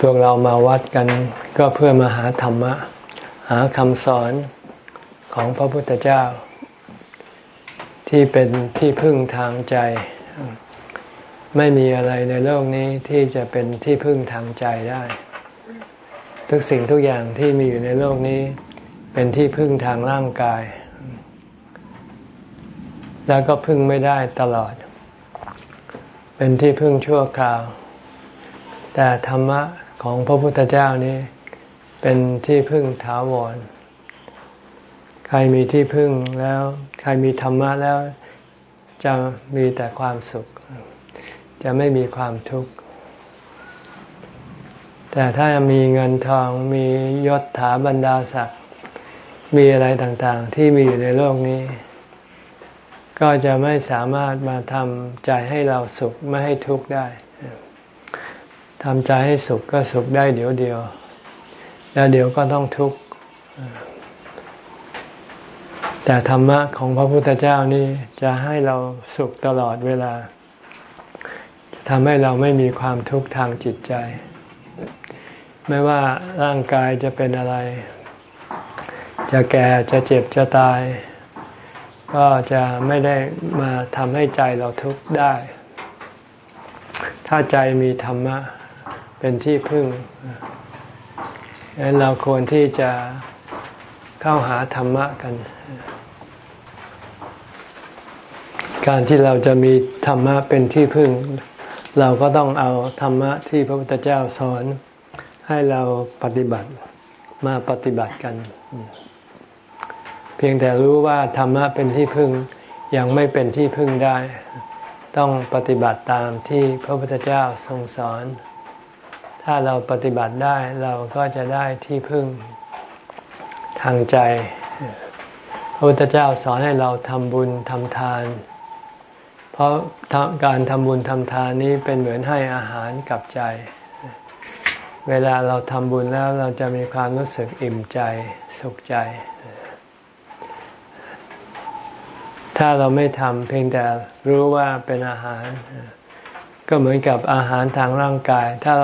พวกเรามาวัดกันก็เพื่อมาหาธรรมะ หาคำสอนของพระพุทธเจ้า ที่เป็นที่พึ่งทางใจ ไม่มีอะไรในโลกนี้ที่จะเป็นที่พึ่งทางใจได้ ทุกสิ่งทุกอย่างที่มีอยู่ในโลกนี้ เป็นที่พึ่งทางร่างกาย แล้วก็พึ่งไม่ได้ตลอด เป็นที่พึ่งชั่วคราว แต่ธรรมะ ของพระพุทธเจ้านี้ เป็นที่พึ่งถาวร ใครมีที่พึ่งแล้ว ใครมีธรรมะแล้ว จะมีแต่ความสุข จะไม่มีความทุกข์ แต่ถ้ามีเงินทองมียศถาบรรดาศักดิ์มีอะไรต่างๆ ที่มีอยู่ในโลกนี้ ก็จะไม่สามารถมาทำใจให้เราสุขไม่ให้ทุกข์ได้ ทำใจให้สุขก็สุขได้เดี๋ยวเดียว แล้วเดี๋ยวก็ต้องทุกข์แต่ธรรมะของพระพุทธเจ้านี่จะให้เราสุขตลอดเวลา จะทำให้เราไม่มีความทุกข์ทางจิตใจ ไม่ว่าร่างกายจะเป็นอะไร จะแก่จะเจ็บจะตาย ก็จะไม่ได้มาทำให้ใจเราทุกข์ได้ ถ้าใจมีธรรมะ เป็นที่พึ่งดังนั้นเราควรที่จะเข้าหาธรรมะกัน การที่เราจะมีธรรมะเป็นที่พึ่ง เราก็ต้องเอาธรรมะที่พระพุทธเจ้าสอนให้เราปฏิบัติมาปฏิบัติกัน เพียงแต่รู้ว่าธรรมะเป็นที่พึ่งยังไม่เป็นที่พึ่งได้ ต้องปฏิบัติตามที่พระพุทธเจ้าทรงสอน ถ้าเราปฏิบัติได้เราก็จะได้ที่พึ่งทางใจ พระพุทธเจ้าสอนให้เราทำบุญทำทาน เพราะการทำบุญทำทานนี้เป็นเหมือนให้อาหารกับใจ เวลาเราทำบุญแล้วเราจะมีความรู้สึกอิ่มใจสุขใจ ถ้าเราไม่ทำเพียงแต่รู้ว่าเป็นอาหาร ก็เหมือนกับอาหารทางร่างกาย ถ้า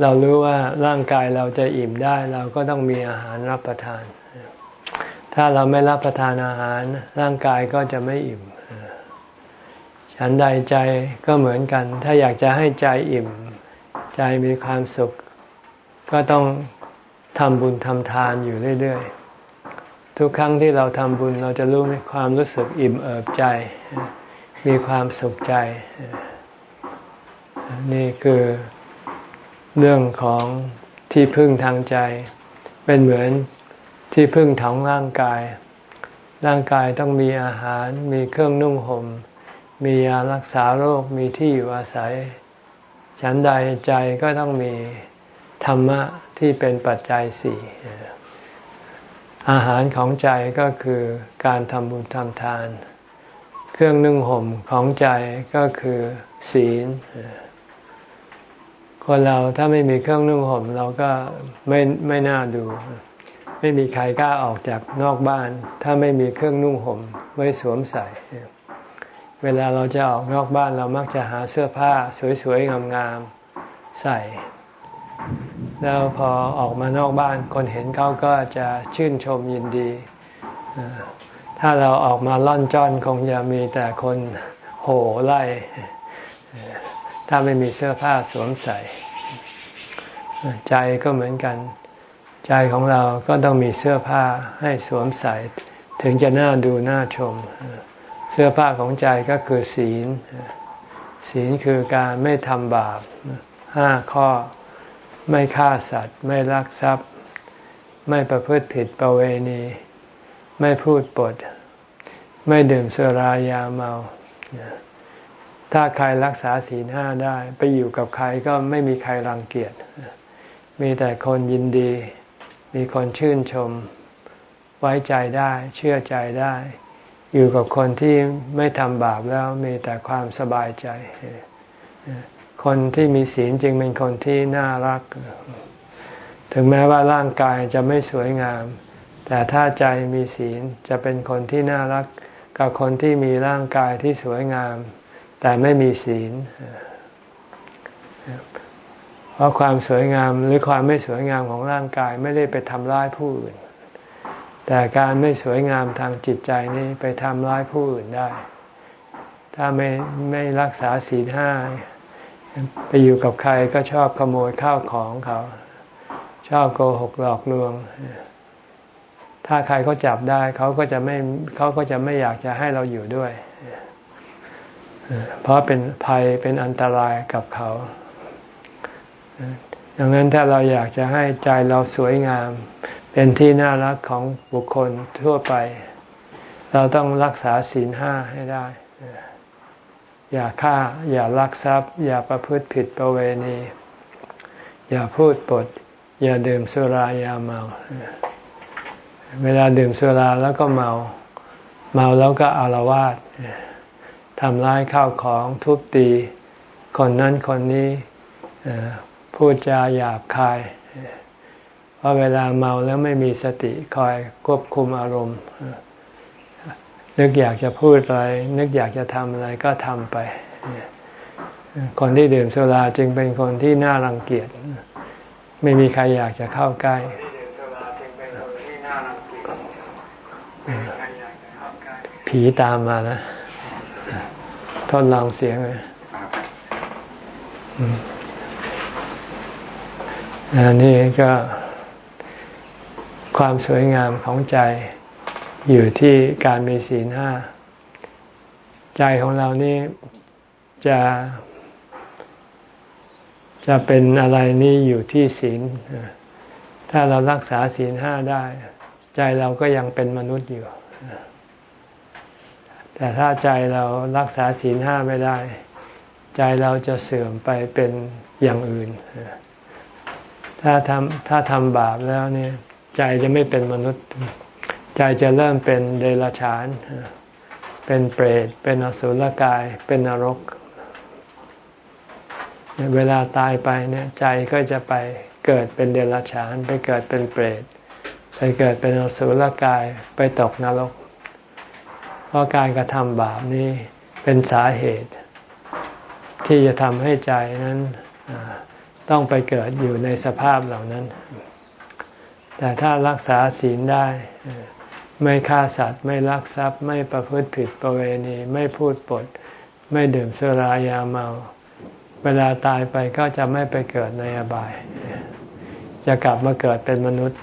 เรารู้ว่าร่างกายเราจะอิ่มได้ เราก็ต้องมีอาหารรับประทาน ถ้าเราไม่รับประทานอาหาร ร่างกายก็จะไม่อิ่มฉันใดใจก็เหมือนกัน ถ้าอยากจะให้ใจอิ่ม ใจมีความสุข ก็ต้องทำบุญทำทานอยู่เรื่อยๆ ทุกครั้งที่เราทำบุญเราจะรู้มีความรู้สึกอิ่มเอิบใจ มีความสุขใจ นี่คือ เรื่องของที่พึ่งทางใจ เป็นเหมือนที่พึ่งของร่างกาย ร่างกายต้องมีอาหาร มีเครื่องนุ่งหม่ม มียารักษาโรค มีที่อยู่อาศัย ฉันใดใจก็ต้องมีธรรมะที่เป็นปัจจัยสี่อาหารของใจก็คือการทำบุญทำทาน เครื่องนึ่งห่มของใจก็คือศีล คนเราถ้าไม่มีเครื่องนุ่งห่มเราก็ไม่ไม่น่าดู ไม่มีใครกล้าออกจากนอกบ้าน ถ้าไม่มีเครื่องนุ่งห่มไว้สวมใส่ เวลาเราจะออกนอกบ้านเรามักจะหาเสื้อผ้าสวยๆงามๆใส่ แล้วพอออกมานอกบ้าน คนเห็นเขาก็จะชื่นชมยินดี ถ้าเราออกมาล่อนจ้อนคงจะมีแต่คนโห่ไล่ ถ้าไม่มีเสื้อผ้าสวมใส่ ใจก็เหมือนกัน ใจของเราก็ต้องมีเสื้อผ้าให้สวมใส่ ถึงจะน่าดูน่าชม เสื้อผ้าของใจก็คือศีล ศีลคือการไม่ทำบาปห้าข้อไม่ฆ่าสัตว์ ไม่ลักทรัพย์ ไม่ประพฤติผิดประเวณี ไม่พูดปด ไม่ดื่มสุรายาเมา ถ้าใครรักษาศีลห้าได้ ไปอยู่กับใครก็ไม่มีใครรังเกียจ มีแต่คนยินดี มีคนชื่นชม ไว้ใจได้ เชื่อใจได้ อยู่กับคนที่ไม่ทำบาปแล้วมีแต่ความสบายใจ คนที่มีศีลจึงเป็นคนที่น่ารัก ถึงแม้ว่าร่างกายจะไม่สวยงาม แต่ถ้าใจมีศีลจะเป็นคนที่น่ารัก กับคนที่มีร่างกายที่สวยงาม แต่ไม่มีศีล เพราะความสวยงามหรือความไม่สวยงามของร่างกายไม่ได้ไปทำร้ายผู้อื่น แต่การไม่สวยงามทางจิตใจนี้ไปทำร้ายผู้อื่นได้ ถ้าไม่ไม่รักษาศีลห้าไปอยู่กับใครก็ชอบขโมยข้าวของเขา ชอบโกหกหลอกลวง ถ้าใครเขาจับได้เขาก็จะไม่เขาก็จะไม่อยากจะให้เราอยู่ด้วย เพราะเป็นภัยเป็นอันตรายกับเขา ดังนั้นถ้าเราอยากจะให้ใจเราสวยงาม เป็นที่น่ารักของบุคคลทั่วไป เราต้องรักษาศีลห้าให้ได้ อย่าฆ่า อย่าลักทรัพย์ อย่าประพฤติผิดประเวณี อย่าพูดปด อย่าดื่มสุรายาเมา เวลาดื่มสุราแล้วก็เมา เมาแล้วก็อารวาส ทำร้ายข้าวของทุบตี คนนั้นคนนี้พูดจาหยาบคาย เพราะเวลาเมาแล้วไม่มีสติคอยควบคุมอารมณ์ นึกอยากจะพูดอะไร นึกอยากจะทำอะไรก็ทำไป คนที่ดื่มสุราจึงเป็นคนที่น่ารังเกียจ ไม่มีใครอยากจะเข้าใกล้ผีตามมาแล้ว ทดลองเสียงเลยอันนี้ก็ความสวยงามของใจอยู่ที่การมีศีลห้า ใจของเรานี่จะจะเป็นอะไรนี่อยู่ที่ศีล ถ้าเรารักษาศีลห้าได้ ใจเราก็ยังเป็นมนุษย์อยู่ แต่ถ้าใจเรารักษาศีลห้าไม่ได้ ใจเราจะเสื่อมไปเป็นอย่างอื่น ถ้าทำถ้าทำบาปแล้วเนี่ยใจจะไม่เป็นมนุษย์ ใจจะเริ่มเป็นเดรัจฉาน เป็นเปรต เป็นอสุรกาย เป็นนรก เวลาตายไปเนี่ยใจก็จะไปเกิดเป็นเดรัจฉาน ไปเกิดเป็นเปรต ไปเกิดเป็นอสุรกาย ไปตกนรก เพราะการกระทำบาปนี้เป็นสาเหตุ ที่จะทำให้ใจนั้นต้องไปเกิดอยู่ในสภาพเหล่านั้น แต่ถ้ารักษาศีลได้ ไม่ฆ่าสัตว์ ไม่ลักทรัพย์ ไม่ประพฤติผิดประเวณี ไม่พูดปด ไม่ดื่มสุรายาเมา เวลาตายไปก็จะไม่ไปเกิดในอบาย จะกลับมาเกิดเป็นมนุษย์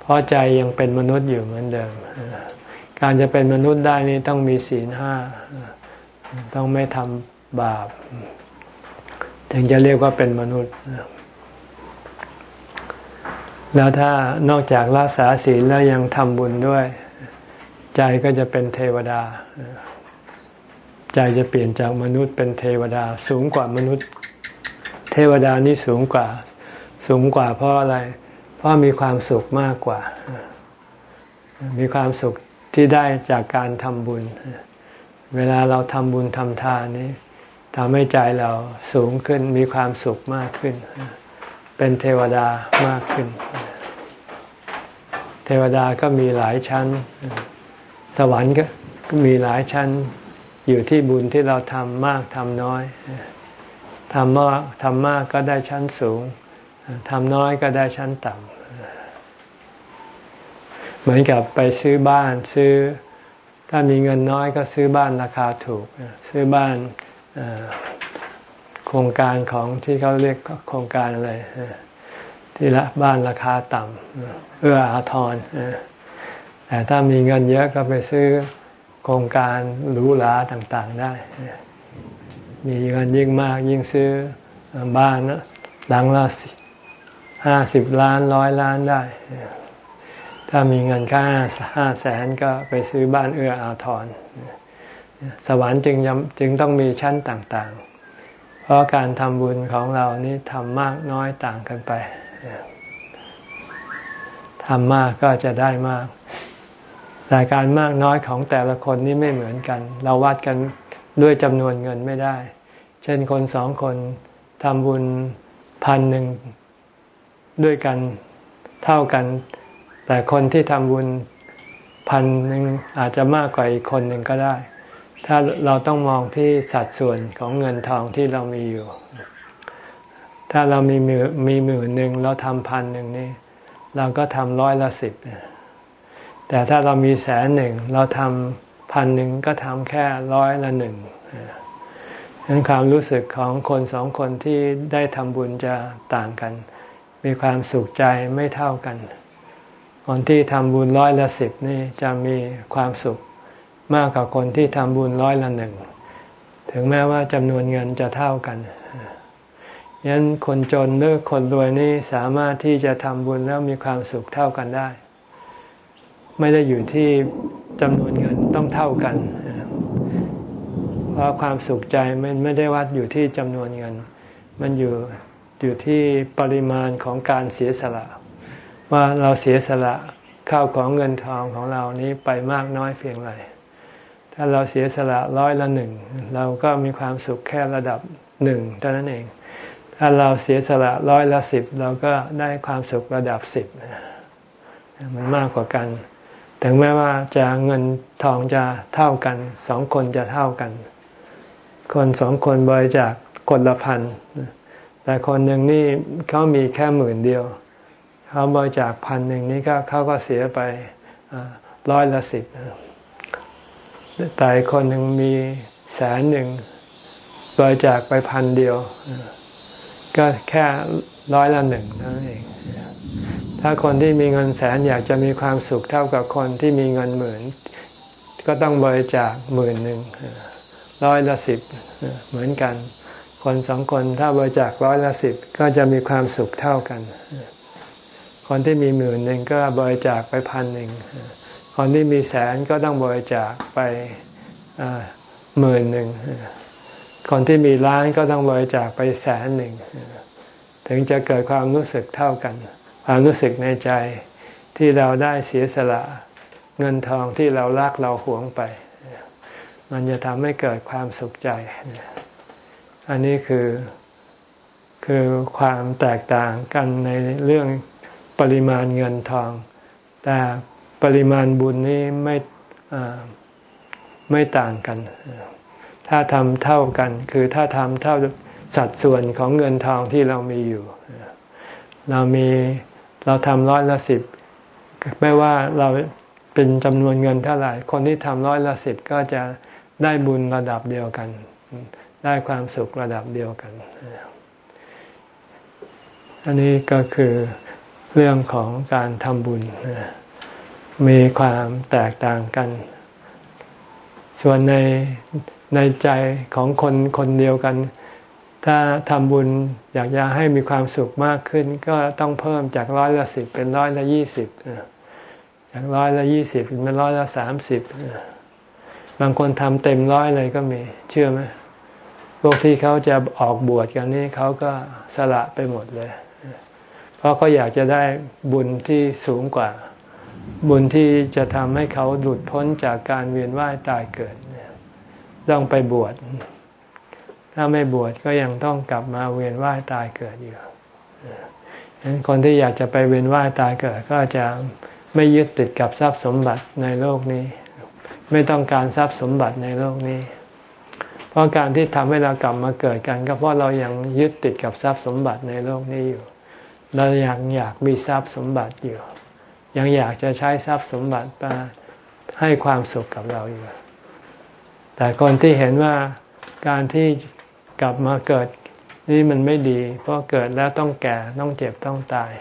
เพราะใจยังเป็นมนุษย์อยู่เหมือนเดิม การจะเป็นมนุษย์ได้นี้ต้องมีศีลห้า ต้องไม่ทำบาป ถึงจะเรียกว่าเป็นมนุษย์ แล้วถ้านอกจากรักษาศีลแล้วยังทำบุญด้วย ใจก็จะเป็นเทวดา ใจจะเปลี่ยนจากมนุษย์เป็นเทวดา สูงกว่ามนุษย์ เทวดานี่สูงกว่า สูงกว่าเพราะอะไร เพราะมีความสุขมากกว่ามีความสุข ที่ได้จากการทำบุญ เวลาเราทำบุญทำทานนี้ทำให้ใจเราสูงขึ้นมีความสุขมากขึ้น เป็นเทวดามากขึ้น เทวดาก็มีหลายชั้น สวรรค์ก็มีหลายชั้นอยู่ที่บุญที่เราทำมากทำน้อยทำมากทำมากก็ได้ชั้นสูงทำน้อยก็ได้ชั้นต่ำ เหมือนกับไปซื้อบ้านซื้อ ถ้ามีเงินน้อยก็ซื้อบ้านราคาถูก ซื้อบ้านโครงการของที่เขาเรียกโครงการอะไรที่ละบ้านราคาต่ำเอื้ออาทรแต่ถ้ามีเงินเยอะก็ไปซื้อโครงการหรูหราต่างๆได้ มีเงินยิ่งมากยิ่งซื้อบ้านหลังละห้าสิบล้านร้อยล้านได้ ถ้ามีเงินค่าห้าแสนก็ไปซื้อบ้านเอื้ออาทร สวรรค์จึงจึงต้องมีชั้นต่างๆ เพราะการทำบุญของเรานี้ทำมากน้อยต่างกันไปทำมากก็จะได้มาก แต่การมากน้อยของแต่ละคนนี่ไม่เหมือนกัน เราวัดกันด้วยจำนวนเงินไม่ได้ เช่นคนสองคนทำบุญพันหนึ่งด้วยกันเท่ากัน แต่คนที่ทำบุญพันหนึ่งอาจจะมากกว่าอีกคนหนึ่งก็ได้ ถ้าเราต้องมองที่สัดส่วนของเงินทองที่เรามีอยู่ ถ้าเรามีมือมีหมื่นหนึ่งเราทำพันหนึ่งนี่เราก็ทำร้อยละสิบ แต่ถ้าเรามีแสนหนึ่งเราทำพันหนึ่งก็ทำแค่ร้อยละหนึ่งนั้นความรู้สึกของคนสองคนที่ได้ทำบุญจะต่างกัน มีความสุขใจไม่เท่ากัน คนที่ทำบุญร้อยละสิบนี่จะมีความสุขมากกว่าคนที่ทำบุญร้อยละหนึ่ง ถึงแม้ว่าจำนวนเงินจะเท่ากันยันคนจนหรือคนรวยนี่สามารถที่จะทำบุญแล้วมีความสุขเท่ากันได้ ไม่ได้อยู่ที่จำนวนเงินต้องเท่ากัน เพราะความสุขใจมันไม่ได้วัดอยู่ที่จำนวนเงิน มันอยู่อยู่ที่ปริมาณของการเสียสละ ว่าเราเสียสละข้าวของเงินทองของเรานี้ไปมากน้อยเพียงไร ถ้าเราเสียสละร้อยละหนึ่งเราก็มีความสุขแค่ระดับหนึ่งเท่านั้นเอง ถ้าเราเสียสละร้อยละสิบเราก็ได้ความสุขระดับสิบมันมากกว่ากัน ถึงแม้ว่าจะเงินทองจะเท่ากัน สองคนจะเท่ากัน คนสองคนบริจาคคนละพันแต่คนหนึ่งนี่เขามีแค่หมื่นเดียว เขาบริจาคพันหนึ่งนี่ก็เขาก็เสียไปร้อยละสิบแต่คนหนึ่งมีแสนหนึ่งบริจาคไปพันเดียว ก็แค่ร้อยละหนึ่งนั่นเอง ถ้าคนที่มีเงินแสนอยากจะมีความสุขเท่ากับคนที่มีเงินหมื่น ก็ต้องบริจาคหมื่นหนึ่งร้อยละสิบเหมือนกัน คนสองคนถ้าบริจาคร้อยละสิบก็จะมีความสุขเท่ากัน คนที่มีหมื่นหนึ่งก็บริจาคไปพันหนึ่ง คนที่มีแสนก็ต้องบริจาคไปหมื่นหนึ่ง คนที่มีล้านก็ต้องบริจาคไปแสนหนึ่ง ถึงจะเกิดความรู้สึกเท่ากัน ความรู้สึกในใจที่เราได้เสียสละเงินทองที่เรารักเราหวงไป มันจะทำให้เกิดความสุขใจ อันนี้คือคือความแตกต่างกันในเรื่อง ปริมาณเงินทอง แต่ปริมาณบุญนี้ไม่ไม่ต่างกัน ถ้าทำเท่ากัน คือถ้าทำเท่าสัดส่วนของเงินทองที่เรามีอยู่ เรามีเราทำร้อยละสิบไม่ว่าเราเป็นจำนวนเงินเท่าไหร่ คนที่ทำร้อยละสิบก็จะได้บุญระดับเดียวกัน ได้ความสุขระดับเดียวกัน อันนี้ก็คือ เรื่องของการทำบุญ มีความแตกต่างกัน ส่วนในในใจของคนคนเดียวกัน ถ้าทำบุญอยากจะให้มีความสุขมากขึ้น ก็ต้องเพิ่มจากร้อยละสิบเป็นร้อยละยี่สิบจากร้อยละยี่สิบเป็นร้อยละสามสิบบางคนทำเต็มร้อยเลยก็มี เชื่อไหมพวกที่เขาจะออกบวชกันนี่เขาก็สละไปหมดเลย ราะเขาอยากจะได้บุญที่สูงกว่า บุญที่จะทำให้เขาหลุดพ้นจากการเวียนว่ายตายเกิด ต้องไปบวช ถ้าไม่บวชก็ยังต้องกลับมาเวียนว่ายตายเกิดอยู่ฉะนั้นคนที่อยากจะไปเวียนว่ายตายเกิด ก็จะไม่ยึดติดกับทรัพย์สมบัติในโลกนี้ ไม่ต้องการทรัพย์สมบัติในโลกนี้ เพราะการที่ทำให้เรากลับมาเกิดกัน ก็เพราะเรายังยึดติดกับทรัพย์สมบัติในโลกนี้อยู่ เรายังอยากมีทรัพย์สมบัติอยู่ ยังอยากจะใช้ทรัพย์สมบัติมาให้ความสุขกับเราอยู่ แต่คนที่เห็นว่าการที่กลับมาเกิดนี่มันไม่ดี เพราะเกิดแล้วต้องแก่ต้องเจ็บต้องตาย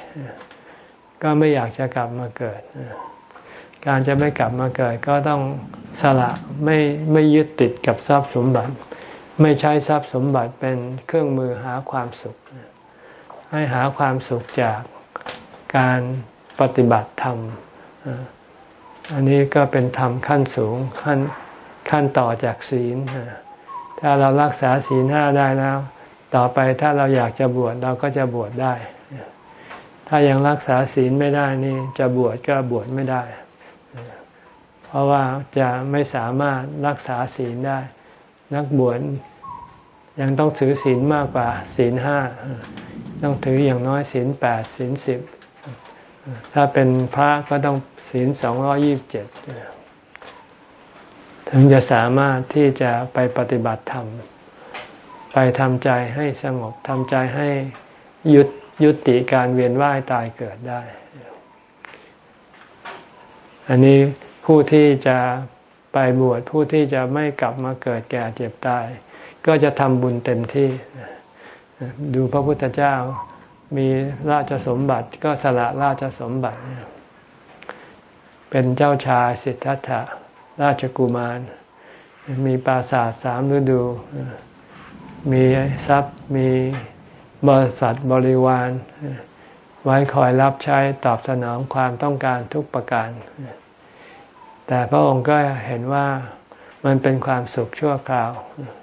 ก็ไม่อยากจะกลับมาเกิด การจะไม่กลับมาเกิดก็ต้องสละไม่ไม่ยึดติดกับทรัพย์สมบัติ ไม่ใช้ทรัพย์สมบัติเป็นเครื่องมือหาความสุข ให้หาความสุขจากการปฏิบัติธรรม อันนี้ก็เป็นธรรมขั้นสูงขั้นขั้นต่อจากศีล ถ้าเรารักษาศีลห้าได้แล้ว ต่อไปถ้าเราอยากจะบวชเราก็จะบวชได้ ถ้ายังรักษาศีลไม่ได้นี่จะบวชก็บวชไม่ได้ เพราะว่าจะไม่สามารถรักษาศีลได้ นักบวช ยังต้องถือศีลมากกว่าศีลห้าต้องถืออย่างน้อยศีลแปดศีลสิบถ้าเป็นพระก็ต้องศีลสองร้อยี่บเจ็ดถึงจะสามารถที่จะไปปฏิบัติธรรม ไปทำใจให้สงบทำใจให้ยุดยุติการเวียนว่ายตายเกิดได้ อันนี้ผู้ที่จะไปบวชผู้ที่จะไม่กลับมาเกิดแก่เจ็บตาย ก็จะทำบุญเต็มที่ ดูพระพุทธเจ้ามีราชสมบัติก็สละราชสมบัติ เป็นเจ้าชายสิทธัตถะราชกุมาร มีปราสาทสามฤดู มีทรัพย์มีบริษัทบริวาร ไว้คอยรับใช้ตอบสนองความต้องการทุกประการ แต่พระองค์ก็เห็นว่ามันเป็นความสุขชั่วคราวเ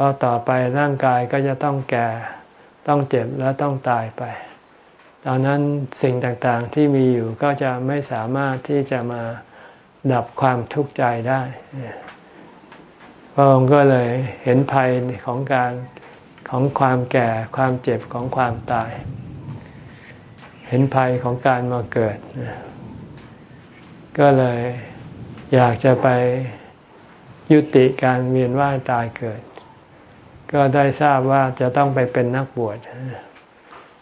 พราะต่อไปร่างกายก็จะต้องแก่ ต้องเจ็บและต้องตายไป ตอนนั้นสิ่งต่างๆที่มีอยู่ก็จะไม่สามารถที่จะมาดับความทุกข์ใจได้พระองค์ก็เลยเห็นภัยของการของความแก่ความเจ็บของความตาย เห็นภัยของการมาเกิด ก็เลยอยากจะไปยุติการเวียนว่ายตายเกิด ก็ได้ทราบว่าจะต้องไปเป็นนักบวช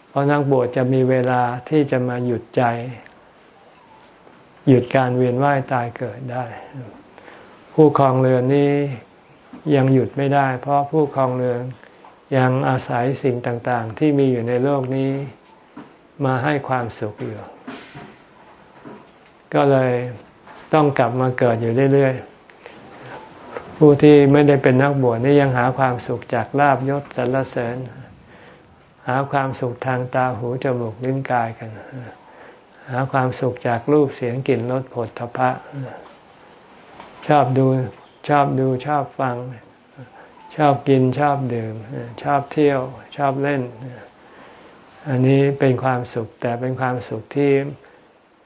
เพราะนักบวชจะมีเวลาที่จะมาหยุดใจ หยุดการเวียนว่ายตายเกิดได้ ผู้คลองเรือนนี้ยังหยุดไม่ได้ เพราะผู้คลองเรือนยังอาศัยสิ่งต่างๆ ที่มีอยู่ในโลกนี้มาให้ความสุขอยู่ ก็เลยต้องกลับมาเกิดอยู่เรื่อยๆ ผู้ที่ไม่ได้เป็นนักบวชนี่ยังหาความสุขจากลาบยศสรรเสริญ หาความสุขทางตาหูจมูกลิ้นกายกัน หาความสุขจากรูปเสียงกลิ่นรสผลทพะ ชอบดูชอบดูชอบฟัง ชอบกินชอบดื่ม ชอบเที่ยวชอบเล่น อันนี้เป็นความสุขแต่เป็นความสุขที่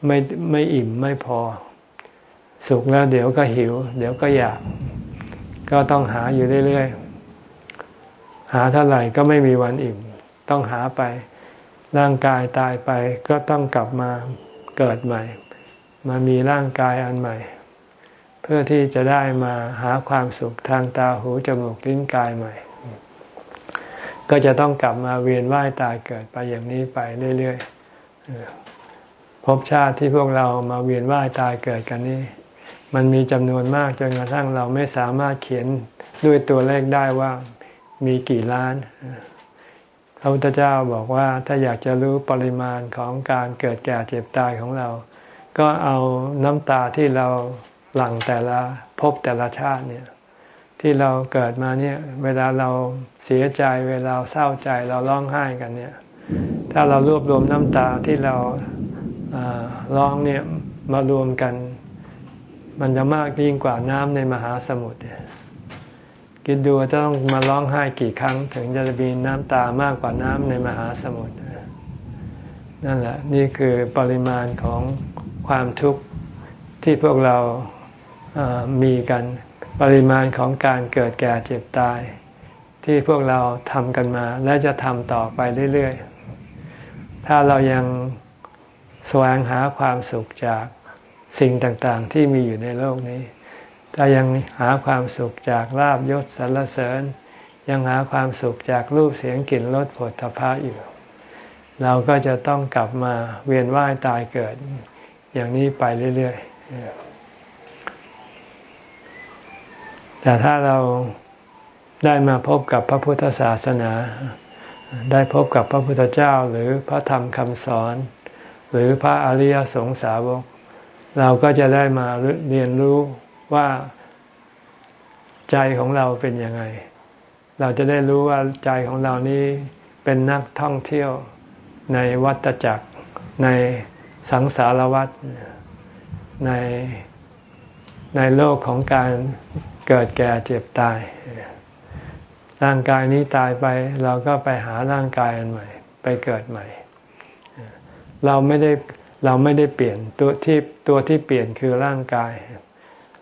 ไม่ไม่อิ่มไม่พอ สุขแล้วเดี๋ยวก็หิว เดี๋ยวก็อยาก ก็ต้องหาอยู่เรื่อยๆ หาเท่าไหร่ก็ไม่มีวันอิ่ม ต้องหาไป ร่างกายตายไปก็ต้องกลับมาเกิดใหม่ มามีร่างกายอันใหม่ เพื่อที่จะได้มาหาความสุขทางตาหูจมูกลิ้นกายใหม่ ก็จะต้องกลับมาเวียนว่ายตายเกิดไปอย่างนี้ไปเรื่อยๆภพชาติที่พวกเรามาเวียนว่ายตายเกิดกันนี้ มันมีจำนวนมากจนกระทั่งเราไม่สามารถเขียนด้วยตัวเลขได้ว่ามีกี่ล้านพระพุทธเจ้าบอกว่าถ้าอยากจะรู้ปริมาณของการเกิดแก่เจ็บตายของเรา ก็เอาน้ำตาที่เราหลั่งแต่ละพบแต่ละชาติเนี่ยที่เราเกิดมาเนี่ยเวลาเราเสียใจเวลาเศร้าใจเราร้องไห้กันเนี่ย ถ้าเรารวบรวมน้ำตาที่เราร้องเนี่ยมารวมกัน มันจะมากยิ่งกว่าน้ำในมหาสมุทรคิดดูจะต้องมาร้องไห้กี่ครั้ง ถึงจะมีน้ำตามากกว่าน้ำในมหาสมุทรนั่นแหละนี่คือปริมาณของความทุกข์ที่พวกเรามีกัน ปริมาณของการเกิดแก่เจ็บตาย ที่พวกเราทำกันมา และจะทำต่อไปเรื่อยๆ ถ้าเรายังแสวงหาความสุขจาก สิ่งต่างๆ ที่มีอยู่ในโลกนี้ ถ้ายังหาความสุขจากลาบยศสรรเสริญ ยังหาความสุขจากรูปเสียงกลิ่นรสผลทพะอยู่ เราก็จะต้องกลับมาเวียนว่ายตายเกิด อย่างนี้ไปเรื่อยๆ แต่ถ้าเราได้มาพบกับพระพุทธศาสนา ได้พบกับพระพุทธเจ้าหรือพระธรรมคำสอน หรือพระอริยสงสาวก เราก็จะได้มาเรียนรู้ว่าใจของเราเป็นยังไง เราจะได้รู้ว่าใจของเรานี้เป็นนักท่องเที่ยวในวัฏจักร ในสังสารวัฏในในโลกของการเกิดแก่เจ็บตาย ร่างกายนี้ตายไป เราก็ไปหาร่างกายอันใหม่ ไปเกิดใหม่ เราไม่ได้ เราไม่ได้เปลี่ยนตัวที่ตัวที่เปลี่ยนคือร่างกาย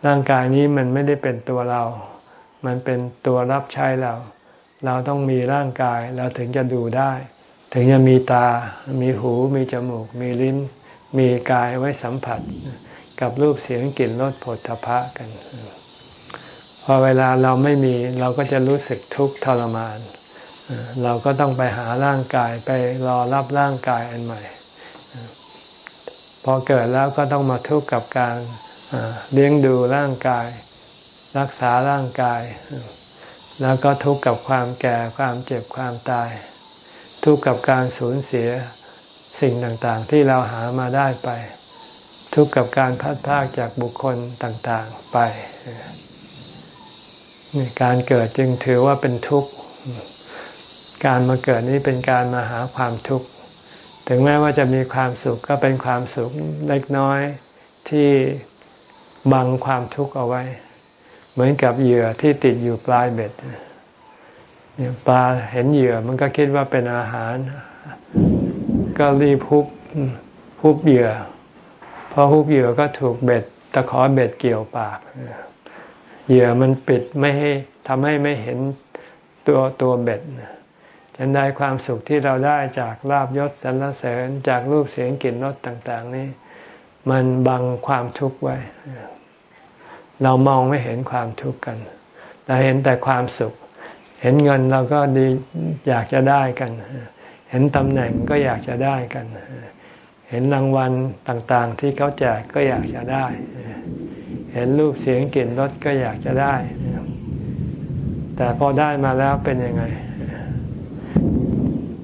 ร่างกายนี้มันไม่ได้เป็นตัวเรา มันเป็นตัวรับใช้เรา เราต้องมีร่างกายเราถึงจะดูได้ ถึงจะมีตา มีหู มีจมูก มีลิ้น มีกายไว้สัมผัส กับรูปเสียงกลิ่นรสผลทพะกัน พอเวลาเราไม่มีเราก็จะรู้สึกทุกข์ทรมาน เราก็ต้องไปหาร่างกายไปรอรับร่างกายอันใหม่ อเกิดแล้วก็ต้องมาทุกข์กับการเลี้ยงดูร่างกาย รักษาร่างกาย แล้วก็ทุกข์กับความแก่ความเจ็บความตาย ทุกข์กับการสูญเสียสิ่งต่างๆ ที่เราหามาได้ไป ทุกข์กับการพัดพากจากบุคคลต่างๆไปการเกิดจึงถือว่าเป็นทุกข์ การมาเกิดนี้เป็นการมาหาความทุกข์ ถึงแม้ว่าจะมีความสุขก็เป็นความสุขเล็กน้อยที่บังความทุกข์เอาไว้ เหมือนกับเหยื่อที่ติดอยู่ปลายเบ็ดปลาเห็นเหยื่อมันก็คิดว่าเป็นอาหาร ก็รีบพุบพุบเหยื่อพอพุบเหยื่อก็ถูกเบ็ดตะขอเบ็ดเกี่ยวปากเหยื่อมันปิดไม่ให้ทำให้ไม่เห็นตัวตัวเบ็ด ฉันได้ความสุขที่เราได้จากลาบยศสรรเสริญจากรูปเสียงกลิ่นรสต่าง ๆ นี้ มันบังความทุกข์ไว้ เรามองไม่เห็นความทุกข์กันเราเห็นแต่ความสุข เห็นเงินเราก็ดีอยากจะได้กัน เห็นตำแหน่งก็อยากจะได้กัน เห็นรางวัลต่างๆ ที่เขาแจกก็อยากจะได้ เห็นรูปเสียงกลิ่นรสก็อยากจะได้ แต่พอได้มาแล้วเป็นยังไง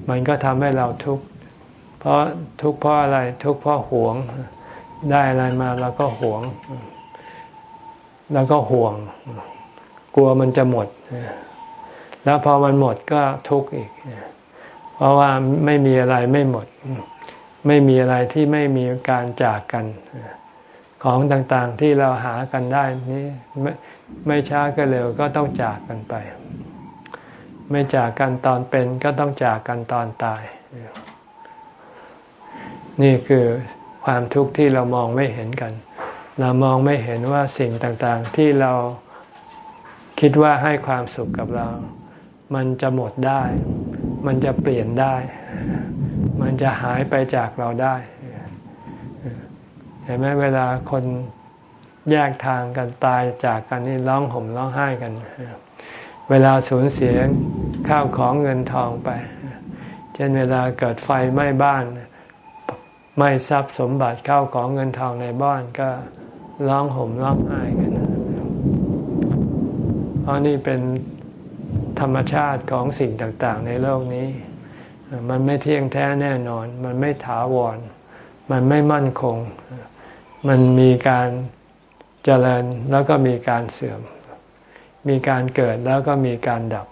มันก็ทำให้เราทุกข์เพราะทุกข์เพราะอะไรทุกข์เพราะหวง ได้อะไรมาเราก็หวง แล้วก็ห่วง กลัวมันจะหมด แล้วพอมันหมดก็ทุกข์อีก เพราะว่าไม่มีอะไรไม่หมด ไม่มีอะไรที่ไม่มีการจากกันของต่างๆที่เราหากันได้นี้ไม่ไม่ช้าก็เร็วก็ต้องจากกันไป ไม่จากกันตอนเป็นก็ต้องจากกันตอนตาย นี่คือความทุกข์ที่เรามองไม่เห็นกัน เรามองไม่เห็นว่าสิ่งต่างๆ ที่เราคิดว่าให้ความสุขกับเรา มันจะหมดได้ มันจะเปลี่ยนได้ มันจะหายไปจากเราได้ เห็นไหมเวลาคนแยกทางกันตายจากกันนี่ร้องห่มร้องไห้กันเเวลาสูญเสียข้าวของเงินทองไป เช่นเวลาเกิดไฟไหม้บ้านไหม้ทรัพย์สมบัติข้าวของเงินทองในบ้านก็ร้องห่มร้องไห้กันเพราะนี่เป็นธรรมชาติของสิ่งต่างๆ ในโลกนี้ มันไม่เที่ยงแท้แน่นอน มันไม่ถาวร มันไม่มั่นคง มันมีการเจริญแล้วก็มีการเสื่อม มีการเกิดแล้วก็มีการดับ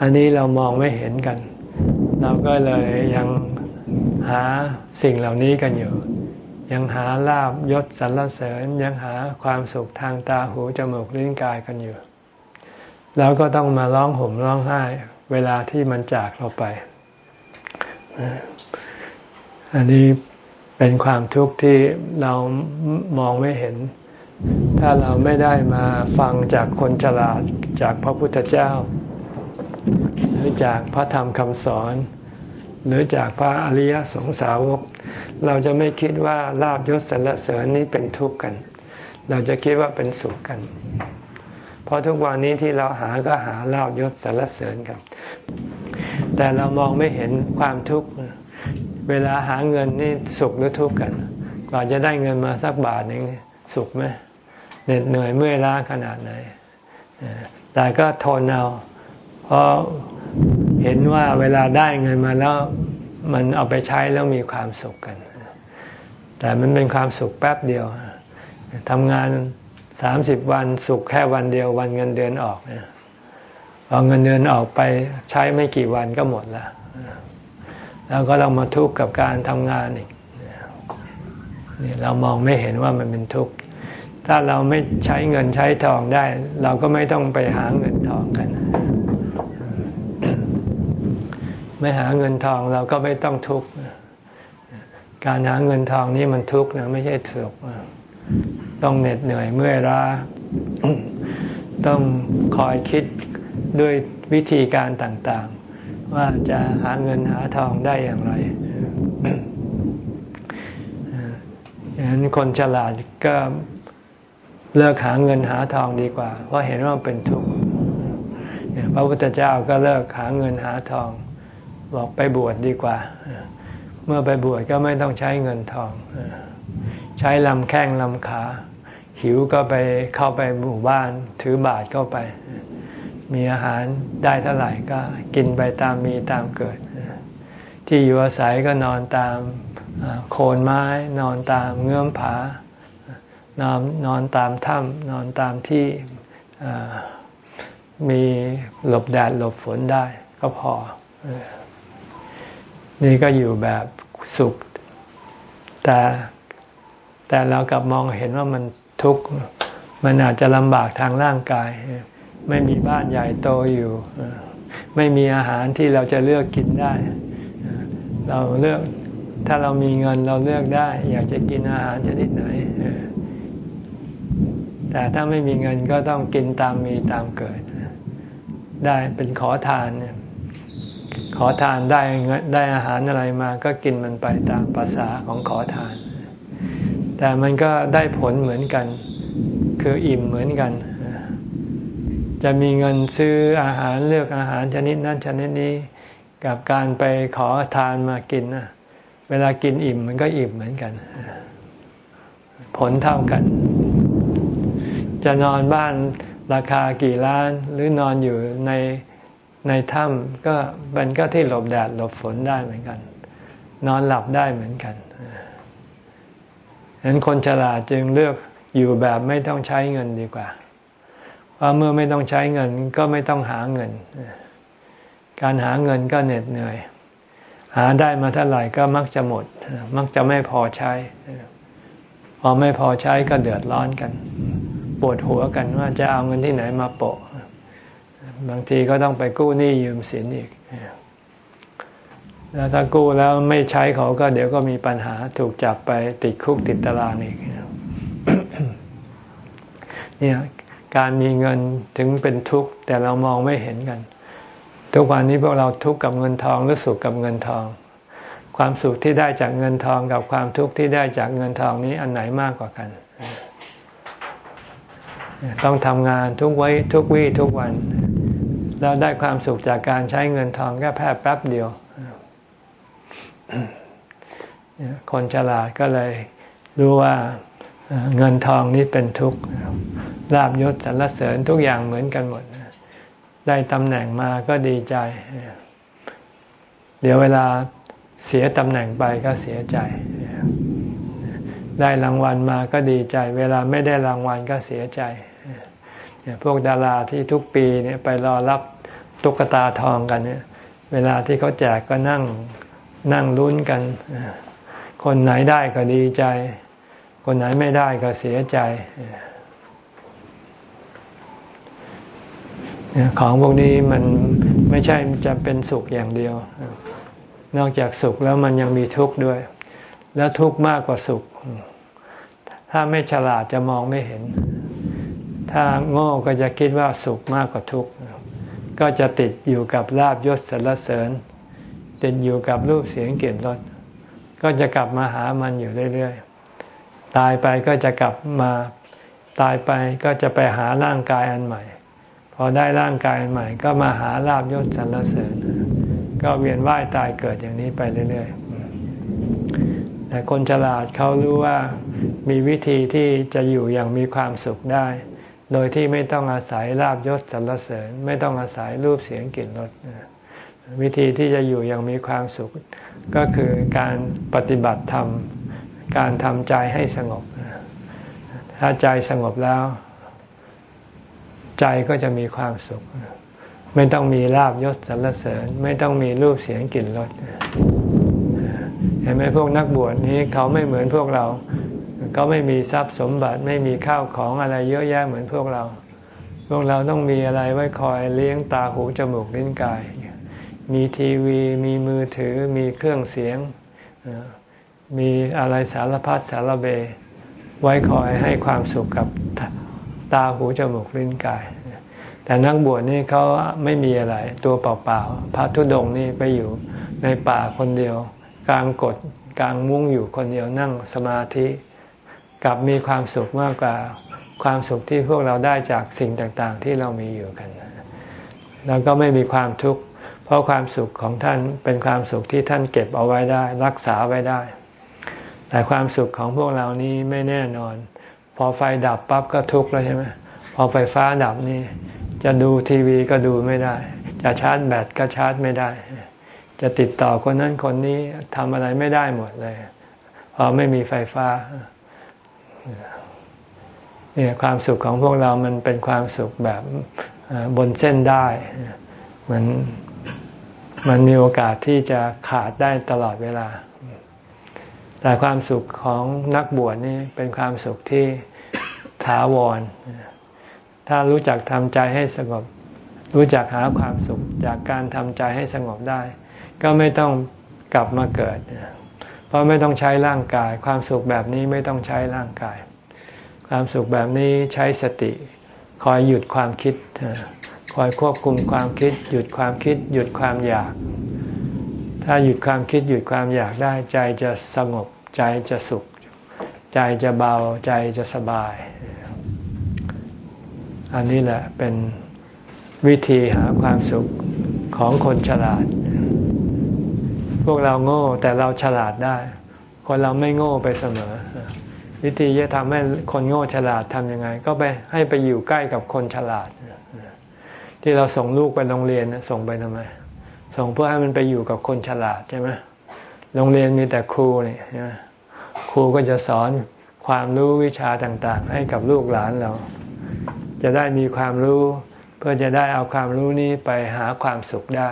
อันนี้เรามองไม่เห็นกัน เราก็เลยยังหาสิ่งเหล่านี้กันอยู่ ยังหาลาบยศสรรเสริญยังหาความสุขทางตาหูจมูกลิ้นกายกันอยู่ แล้วก็ต้องมาร้องห่มร้องไห้ เวลาที่มันจากเราไป อันนี้เป็นความทุกข์ที่เรามองไม่เห็น ถ้าเราไม่ได้มาฟังจากคนฉลาดจากพระพุทธเจ้า หรือจากพระธรรมคำสอน หรือจากพระอริยสงสาวก เราจะไม่คิดว่าลาบยศสรรเสริญนี้เป็นทุกข์กัน เราจะคิดว่าเป็นสุขกัน เพราะทุกวันนี้ที่เราหาก็หาลาบยศสรรเสริญกัน แต่เรามองไม่เห็นความทุกข์ เวลาหาเงินนี่สุขหรือทุกข์กัน กว่าจะได้เงินมาสักบาทนึงสุขไหม เหน็ดเหนื่อยเมื่อยล้าขนาดไหนแต่ก็ทนเอา เพราะเห็นว่าเวลาได้เงินมาแล้วมันเอาไปใช้แล้วมีความสุขกัน แต่มันเป็นความสุขแป๊บเดียวทำงานสามสิบวันสุขแค่วันเดียว วันเงินเดือนออกพอเงินเดือนออกไปใช้ไม่กี่วันก็หมดล้วแล้วก็เรามาทุกข์กับการทำงานอีกนี่เรามองไม่เห็นว่ามันเป็นทุกข์ ถ้าเราไม่ใช้เงินใช้ทองได้ เราก็ไม่ต้องไปหาเงินทองกัน ไม่หาเงินทองเราก็ไม่ต้องทุกข์การหาเงินทองนี่มันทุกข์นะไม่ใช่สุขต้องเหน็ดเหนื่อยเมื่อยล้าต้องคอยคิดด้วยวิธีการต่างๆ ว่าจะหาเงินหาทองได้อย่างไรฉะนั้นคนฉลาดก็ เลิกหาเงินหาทองดีกว่า เพราะเห็นว่าเป็นทุกข์พระพุทธเจ้าก็เลิกหาเงินหาทอง บอกไปบวชดดีกว่า เมื่อไปบวชก็ไม่ต้องใช้เงินทอง ใช้ลำแข้งลำขา หิวก็ไปเข้าไปหมู่บ้าน ถือบาทเข้าไป มีอาหารได้เท่าไหร่ก็กินไปตามมีตามเกิด ที่อยู่อาศัยก็นอนตามโคนไม้ นอนตามเงื่อมผา นอนนอนตามถ้ำนอนตามที่มีหลบแดดหลบฝนได้ก็พอ นี่ก็อยู่แบบสุข แต่แต่เรากลับมองเห็นว่ามันทุกข์ มันอาจจะลำบากทางร่างกาย ไม่มีบ้านใหญ่โตอยู่ ไม่มีอาหารที่เราจะเลือกกินได้ เราเลือกถ้าเรามีเงินเราเลือกได้ อยากจะกินอาหารชนิดไหน แต่ถ้าไม่มีเงินก็ต้องกินตามมีตามเกิด ได้เป็นขอทานเนี่ยขอทานได้ได้อาหารอะไรมาก็กินมันไปตามภาษาของขอทาน แต่มันก็ได้ผลเหมือนกัน คืออิ่มเหมือนกัน จะมีเงินซื้ออาหารเลือกอาหารชนิดนั้นชนิดนี้กับการไปขอทานมากินนะเวลากินอิ่มมันก็อิ่มเหมือนกัน ผลเท่ากัน จะนอนบ้านราคากี่ล้าน หรือนอนอยู่ในในถ้ำก็มันก็ที่หลบแดดหลบฝนได้เหมือนกัน นอนหลับได้เหมือนกันฉะนั้นคนฉลาดจึงเลือกอยู่แบบไม่ต้องใช้เงินดีกว่า เพราะเมื่อไม่ต้องใช้เงินก็ไม่ต้องหาเงิน การหาเงินก็เหน็ดเหนื่อย หาได้มาเท่าไหร่ก็มักจะหมด มักจะไม่พอใช้ พอไม่พอใช้ก็เดือดร้อนกัน ปวดหัวกันว่าจะเอาเงินที่ไหนมาโปะ บางทีก็ต้องไปกู้หนี้ยืมสินอีก แล้วถ้ากู้แล้วไม่ใช้เขาก็เดี๋ยวก็มีปัญหาถูกจับไปติดคุกติดตารางอีกเนี่ยการมีเงินถึงเป็นทุกข์แต่เรามองไม่เห็นกัน ทุกวันนี้พวกเราทุกข์กับเงินทองหรือสุขกับเงินทอง ความสุขที่ได้จากเงินทองกับความทุกข์ที่ได้จากเงินทองนี้อันไหนมากกว่ากัน ต้องทำงานทุกไว้ทุกวี่ทุกวันเราได้ความสุขจากการใช้เงินทองแค่แพบแป๊บเดียว คนฉลาดก็เลยรู้ว่าเงินทองนี้เป็นทุกข์ลาบยศสรรเสริญทุกอย่างเหมือนกันหมด ได้ตำแหน่งมาก็ดีใจ เดี๋ยวเวลาเสียตำแหน่งไปก็เสียใจ ได้รางวัลมาก็ดีใจ เวลาไม่ได้รางวัลก็เสียใจ พวกดาราที่ทุกปีเนี่ยไปรอรับตุ๊กตาทองกันเนี่ย เวลาที่เขาแจกก็นั่งนั่งลุ้นกัน คนไหนได้ก็ดีใจ คนไหนไม่ได้ก็เสียใจ ของพวกนี้มันไม่ใช่จะเป็นสุขอย่างเดียว นอกจากสุขแล้วมันยังมีทุกข์ด้วย แล้วทุกข์มากกว่าสุข ถ้าไม่ฉลาดจะมองไม่เห็น ถ้าโง่ก็จะคิดว่าสุขมากกว่าทุกข์ ก็จะติดอยู่กับลาบยศสรรเสริญ ติดอยู่กับรูปเสียงเกลิ่นรสก็จะกลับมาหามันอยู่เรื่อยๆ ตายไปก็จะกลับมาตายไปก็จะไปหาร่างกายอันใหม่ พอได้ร่างกายอันใหม่ ก็มาหาลาบยศสรรเสริญ ก็เวียนว่ายตายเกิดอย่างนี้ไปเรื่อยๆ แต่คนฉลาดเขารู้ว่ามีวิธีที่จะอยู่อย่างมีความสุขได้ โดยที่ไม่ต้องอาศัยลาบยศสรรเสริญ ไม่ต้องอาศัยรูปเสียงกลิ่นรสวิธีที่จะอยู่อย่างมีความสุข ก็คือการปฏิบัติธรรม การทำใจให้สงบ ถ้าใจสงบแล้ว ใจก็จะมีความสุข ไม่ต้องมีลาบยศสรรเสริญ ไม่ต้องมีรูปเสียงกลิ่นรสเห็นไหมพวกนักบวชนี้เขาไม่เหมือนพวกเรา เขาไม่มีทรัพย์สมบัติไม่มีข้าวของอะไรเยอะแยะเหมือนพวกเรา พวกเราต้องมีอะไรไว้คอยเลี้ยงตาหูจมูกลิ้นกาย มีทีวี มีมือถือ มีเครื่องเสียง มีอะไรสารพัดสารเบ ไว้คอยให้ความสุขกับตาหูจมูกลิ้นกาย แต่นักบวชนี่เขาไม่มีอะไร ตัวเปล่าๆพระธุดงนี่ไปอยู่ในป่าคนเดียว กลางกดกลางมุ้งอยู่คนเดียวนั่งสมาธิ กับมีความสุขมากกว่าความสุขที่พวกเราได้จากสิ่งต่างๆ ที่เรามีอยู่กัน แล้วก็ไม่มีความทุกข์เพราะความสุขของท่านเป็นความสุขที่ท่านเก็บเอาไว้ได้ รักษาไว้ได้ แต่ความสุขของพวกเรานี้ไม่แน่นอน พอไฟดับปั๊บก็ทุกข์แล้วใช่ไหมพอไฟฟ้าดับนี่จะดูทีวีก็ดูไม่ได้ จะชาร์จแบตก็ชาร์จไม่ได้ จะติดต่อคนนั้นคนนี้ทำอะไรไม่ได้หมดเลยพอไม่มีไฟฟ้า เนี่ยความสุขของพวกเรามันเป็นความสุขแบบบนเส้นได้เหมือนมันมีโอกาสที่จะขาดได้ตลอดเวลา แต่ความสุขของนักบวชนี่เป็นความสุขที่ถาวร ถ้ารู้จักทำใจให้สงบ รู้จักหาความสุขจากการทำใจให้สงบได้ ก็ไม่ต้องกลับมาเกิด เพราะไม่ต้องใช้ร่างกาย ความสุขแบบนี้ไม่ต้องใช้ร่างกาย ความสุขแบบนี้ใช้สติ คอยหยุดความคิด คอยควบคุมความคิด หยุดความคิด หยุดความอยาก ถ้าหยุดความคิดหยุดความอยากได้ใจจะสงบ ใจจะสุข ใจจะเบาใจจะสบาย อันนี้แหละเป็นวิธีหาความสุขของคนฉลาด พวกเราโง่แต่เราฉลาดได้ คนเราไม่โง่ไปเสมอ วิธีจะทำให้คนโง่ฉลาดทำยังไง ก็ไปให้ไปอยู่ใกล้กับคนฉลาด ที่เราส่งลูกไปโรงเรียนส่งไปทำไม ส่งเพื่อให้มันไปอยู่กับคนฉลาดใช่ไหมโรงเรียนมีแต่ครูนี่ใช่ไหมครูก็จะสอนความรู้วิชาต่างๆ ให้กับลูกหลานเรา จะได้มีความรู้เพื่อจะได้เอาความรู้นี้ไปหาความสุขได้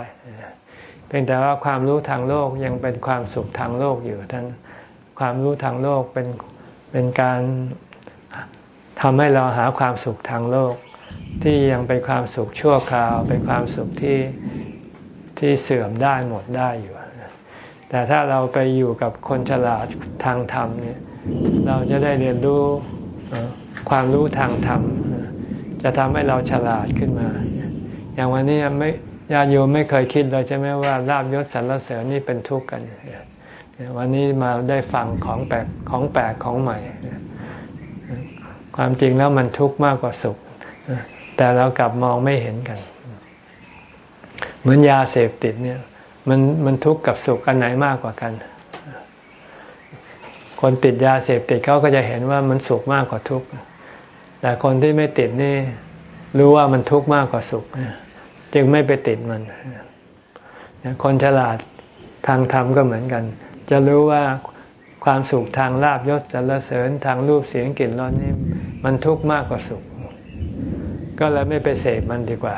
เพียงแต่ว่าความรู้ทางโลกยังเป็นความสุขทางโลกอยู่ท่านความรู้ทางโลกเป็น เป็นการทำให้เราหาความสุขทางโลก ที่ยังเป็นความสุขชั่วคราว เป็นความสุขที่ที่เสื่อมได้หมดได้อยู่ แต่ถ้าเราไปอยู่กับคนฉลาดทางธรรมเนี่ยเราจะได้เรียนรู้ความรู้ทางธรรม จะทำให้เราฉลาดขึ้นมา อย่างวันนี้ไม่ญาโยมไม่เคยคิดเลยใช่ไหมว่าลาบยศสรรเสริญนี่เป็นทุกข์กัน วันนี้มาได้ฟังของแปลกของแปลกของใหม่ ความจริงแล้วมันทุกข์มากกว่าสุข แต่เรากลับมองไม่เห็นกัน เหมือนยาเสพติดเนี่ย มันมันทุกข์กับสุขอันไหนมากกว่ากัน คนติดยาเสพติดเขาก็จะเห็นว่ามันสุขมากกว่าทุกข์แต่คนที่ไม่ติดนี่รู้ว่ามันทุกข์มากกว่าสุข จึงไม่ไปติดมันคนฉลาดทางธรรมก็เหมือนกัน จะรู้ว่าความสุขทางลาบยศสรรเสริญทางรูปเสียงกลิ่นรสนี่มันทุกข์มากกว่าสุข ก็เลยไม่ไปเสพมันดีกว่า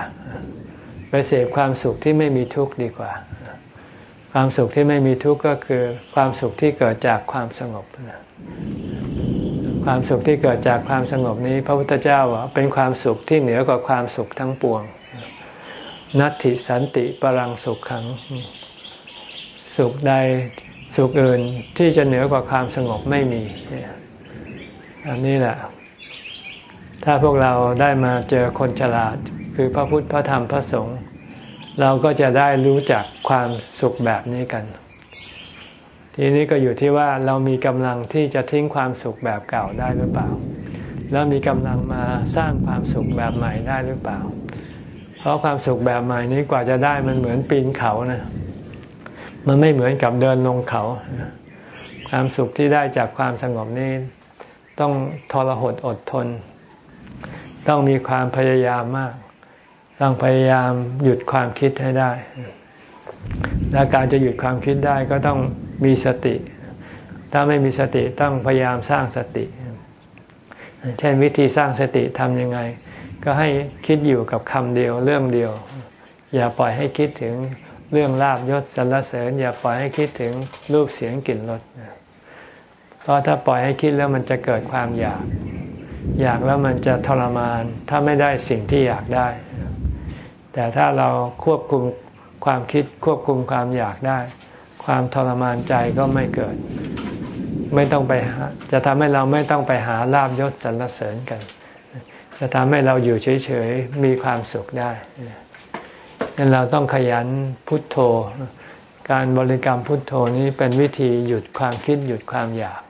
ไปเสพความสุขที่ไม่มีทุกข์ดีกว่า ความสุขที่ไม่มีทุกข์ก็คือ ความสุขที่เกิดจากความสงบความสุขที่เกิดจากความสงบนี้ พระพุทธเจ้าว่าเป็นความสุขที่เหนือกว่าความสุขทั้งปวง นัตติสันติปรังสุขขัง สุขใด สุขอื่นที่จะเหนือกว่าความสงบไม่มีอันนี้แหละ ถ้าพวกเราได้มาเจอคนฉลาด คือพระพุทธพระธรรมพระสงฆ์เราก็จะได้รู้จักความสุขแบบนี้กัน ทีนี้ก็อยู่ที่ว่าเรามีกำลังที่จะทิ้งความสุขแบบเก่าได้หรือเปล่า แล้วมีกำลังมาสร้างความสุขแบบใหม่ได้หรือเปล่า เพราะความสุขแบบใหม่นี้กว่าจะได้มันเหมือนปีนเขานะ มันไม่เหมือนกับเดินลงเขา ความสุขที่ได้จากความสงบนี้ ต้องทรหดอดทน ต้องมีความพยายามมาก ต้องพยายามหยุดความคิดให้ได้ และการจะหยุดความคิดได้ก็ต้องมีสติ ถ้าไม่มีสติต้องพยายามสร้างสติ เช่นวิธีสร้างสติทำยังไง ก็ให้คิดอยู่กับคำเดียวเรื่องเดียว อย่าปล่อยให้คิดถึง เรื่องลาบยศสรรเสริญ อย่าปล่อยให้คิดถึงรูปเสียงกลิ่นรสเพราะถ้าปล่อยให้คิดแล้วมันจะเกิดความอยาก อยากแล้วมันจะทรมาน ถ้าไม่ได้สิ่งที่อยากได้ แต่ถ้าเราควบคุมความคิดควบคุมความอยากได้ ความทรมานใจก็ไม่เกิด ไม่ต้องไปจะทำให้เราไม่ต้องไปหาลาบยศสรรเสริญกัน จะทำให้เราอยู่เฉยๆมีความสุขได้ งนั้นเราต้องขยันพุทโธ การบริกรรมพุทโธนี้เป็นวิธีหยุดความคิดหยุดความอยาก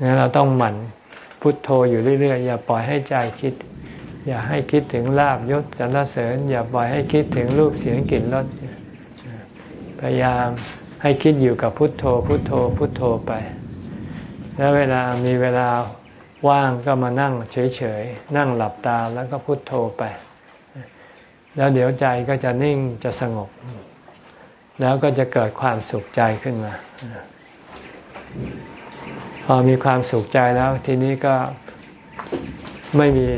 นี่เราต้องหมั่นพุทโธอยู่เรื่อยๆ อย่าปล่อยให้ใจคิด อย่าให้คิดถึงลาบยศสรรเสริญ อย่าปล่อยให้คิดถึงรูปเสียงกลิ่นรสพยายามให้คิดอยู่กับพุทโธ พุทโธ พุทโธไป แล้วเวลามีเวลาว่างก็มานั่งเฉยๆ นั่งหลับตาแล้วก็พุทโธไป แล้วเดี๋ยวใจก็จะนิ่งจะสงบ แล้วก็จะเกิดความสุขใจขึ้นมา พอมีความสุขใจแล้ว ทีนี้ก็ไม่มี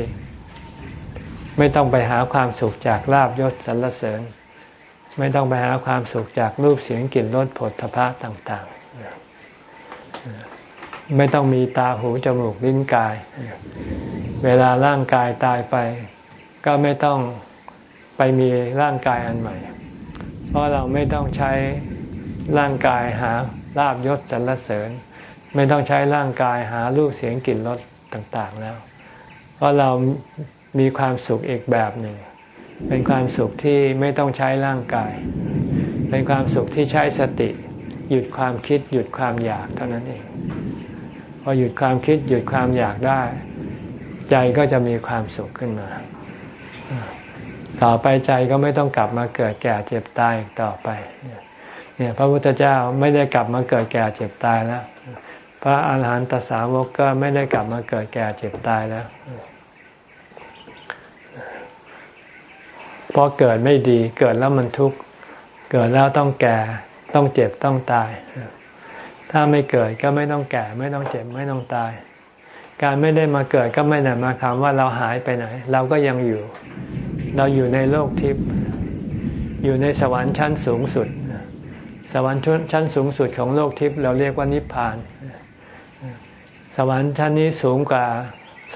ไม่ต้องไปหาความสุขจากลาบยศสรรเสริญ ไม่ต้องไปหาความสุขจากรูปเสียงกลิ่นรสผลทพะต่าง ๆ ไม่ต้องมีตาหูจมูกลิ้นกาย เวลาร่างกายตายไป ก็ไม่ต้อง ไปมีร่างกายอันใหม่ เพราะเราไม่ต้องใช้ร่างกายหาลาบยศสรรเสริญ ไม่ต้องใช้ร่างกายหารูปเสียงกลิ่นรสต่างๆแล้ว เพราะเรามีความสุขอีกแบบหนึ่ง เป็นความสุขที่ไม่ต้องใช้ร่างกาย เป็นความสุขที่ใช้สติ หยุดความคิดหยุดความอยากเท่านั้นเอง พอหยุดความคิดหยุดความอยากได้ ใจก็จะมีความสุขขึ้นมา ต่อไปใจก็ไม่ต้องกลับมาเกิดแก่เจ็บตายอีกต่อไปเนี่ยพระพุทธเจ้าไม่ได้กลับมาเกิดแก่เจ็บตายแล้ว พระอาหารหันตสาวกก็ไม่ได้กลับมาเกิดแก่เจ็บตายแล้วเพราะเกิดไม่ดีเกิดแล้วมันทุกข์เกิดแล้วต้องแก่ต้องเจ็บต้องตาย ถ้าไม่เกิดก็ไม่ต้องแก่ ไม่ต้องเจ็บไม่ต้องตาย การไม่ได้มาเกิดก็ไม่ได้มาคำว่าเราหายไปไหน เราก็ยังอยู่ เราอยู่ในโลกทิพย์อยู่ในสวรรค์ชั้นสูงสุด สวรรค์ชั้นสูงสุดของโลกทิพย์เราเรียกว่านิพพาน สวรรค์ชั้นนี้สูงกว่า